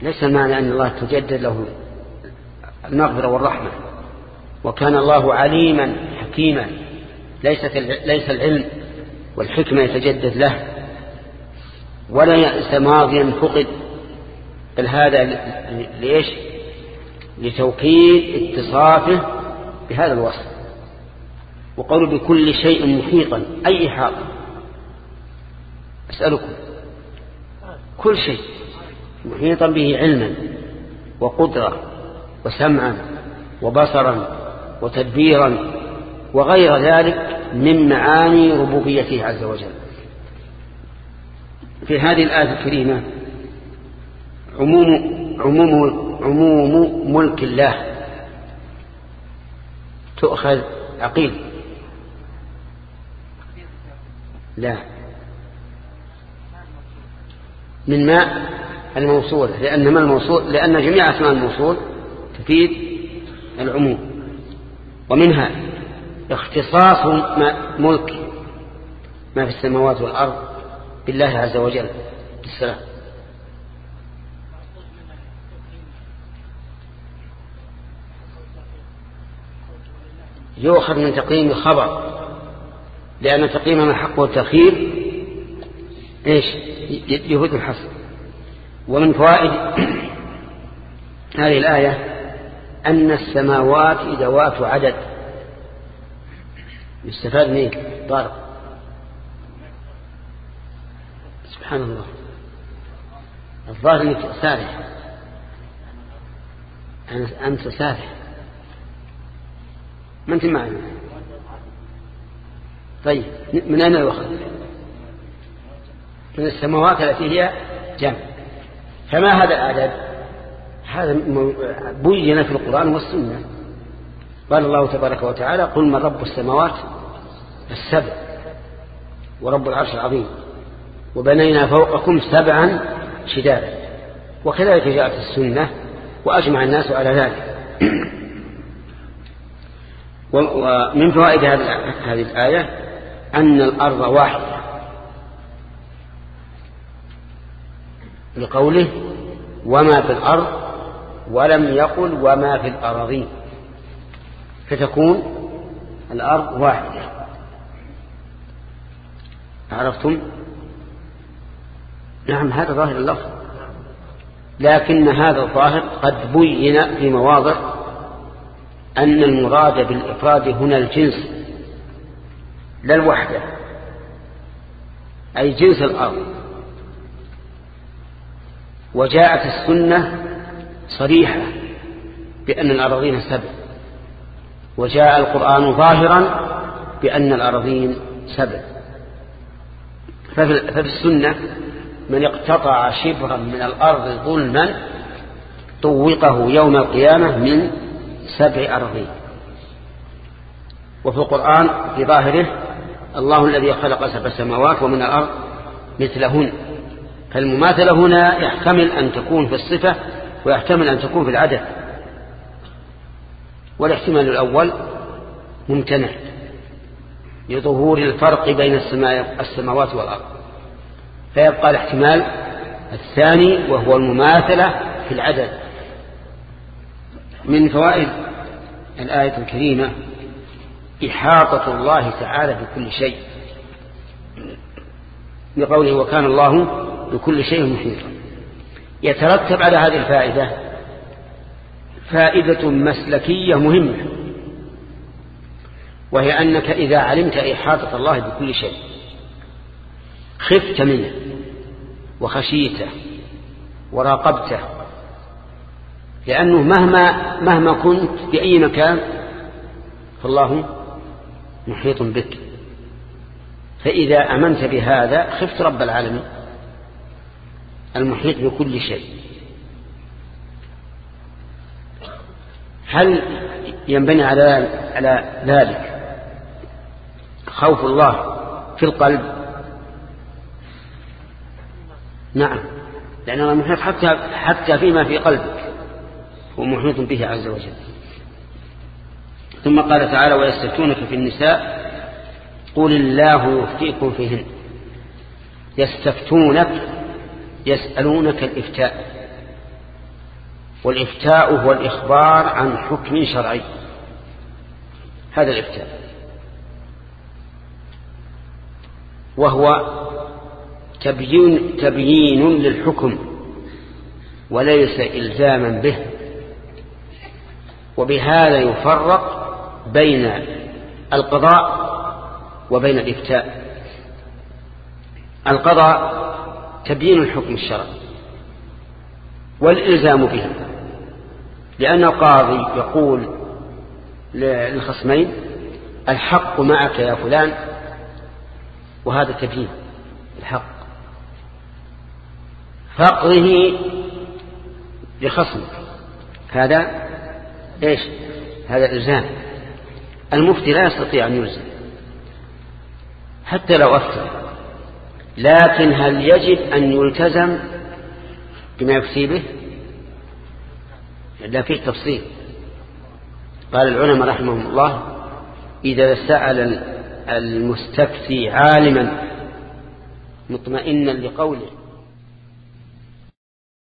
ليس المعنى أن الله تجدد له المغفرة والرحمة. وكان الله عليما حكيما. ليست ليس العلم والحكمة يتجدد له. ولا يأس ماضيا فقد. بل هذا ليش لتوكيد اتصافه بهذا الوصف. وقول بكل شيء محيطا أي إحاطة؟ أسألكم. كل شيء. محيطا به علما وقدرة وسمعا وبصرا وتدبيرا وغير ذلك من معاني ربوبيته عز وجل. في هذه الآية الكريمة عموم عموم عموم ملك الله تؤخذ عقيل. لا. من ماء الموصول لأن ما الموصول؟ لأن جميع أسماء الموصول تفيد العموم. ومنها اختصاص ملك ما في السماوات والأرض بالله عز وجل. بالسلام. يؤخذ من تقييم الخبر لأن تقييم من حقه التأخير إيش يهود الحصر. ومن فوائد هذه الآية أن السماوات ذوات عدد. يستفاد منه طارق. سبحان الله. الظاهر أنك سارح. أنت سارح. ما أنت معنا طيب من أين يؤخذ من السماوات التي هي جمع. فما هذا العدد هذا بين في القرآن والسنة. قال الله تبارك وتعالى قل من رب السماوات السبع ورب العرش العظيم وبنينا فوقكم سبعا شدادا وكذلك جاءت السنة وأجمع الناس على ذلك. ومن فوائد هذه الآية أن الأرض واحدة. لقوله وما في الأرض ولم يقل وما في الأراضين. فتكون الأرض واحدة. عرفتم؟ نعم هذا ظاهر اللفظ. لكن هذا الظاهر قد بين في مواضع أن المراد بالإفراد هنا الجنس لا الوحدة أي جنس الأرض. وجاءت السنة صريحة بأن الأراضين سبع. وجاء القرآن ظاهرا بأن الأراضين سبع. ففي السنة من اقتطع شبرا من الأرض ظلما طوقه يوم القيامة من سبع أرضين وفي القرآن في ظاهره الله الذي خلق سبع سماوات ومن الأرض مثلهن. فالمماثلة هنا يحتمل أن تكون في الصفة ويحتمل أن تكون في العدد. والاحتمال الأول ممتنع لظهور الفرق بين السماوات والأرض. فيبقى الاحتمال الثاني وهو المماثلة في العدد. من فوائد الآية الكريمة إحاطة الله تعالى بكل شيء. بقوله وكان الله بكل شيء محيطا يترتب على هذه الفائدة فائدة مسلكية مهمة وهي أنك إذا علمت إحاطة الله بكل شيء خفت منه وخشيته وراقبته لأنه مهما مهما كنت في أي مكان فالله محيط بك. فإذا أمنت بهذا خفت رب العالمين. المحيط بكل شيء. هل ينبني على على ذلك خوف الله في القلب؟ نعم. لأن الله محيط حتى حتى فيما في قلبك هو محيط به عز وجل. ثم قال تعالى ويستفتونك في النساء قل الله يفتيكم فيهن. يستفتونك يسألونك الإفتاء. والإفتاء هو الإخبار عن حكم شرعي. هذا الإفتاء. وهو تبيين, تبيين للحكم وليس إلزاما به. وبهذا يفرق بين القضاء وبين الإفتاء. القضاء تبيين الحكم الشرعي والإلزام به لأن القاضي يقول للخصمين الحق معك يا فلان وهذا تبيين الحق. فقره لخصمك. هذا إيش؟ هذا إلزام. المفتي لا يستطيع أن يلزم حتى لو افتى لكن هل يجب أن يلتزم بما يفتي به؟ لا فيه تفصيل. قال العلماء رحمهم الله إذا سأل المستفتي عالما مطمئنا لقوله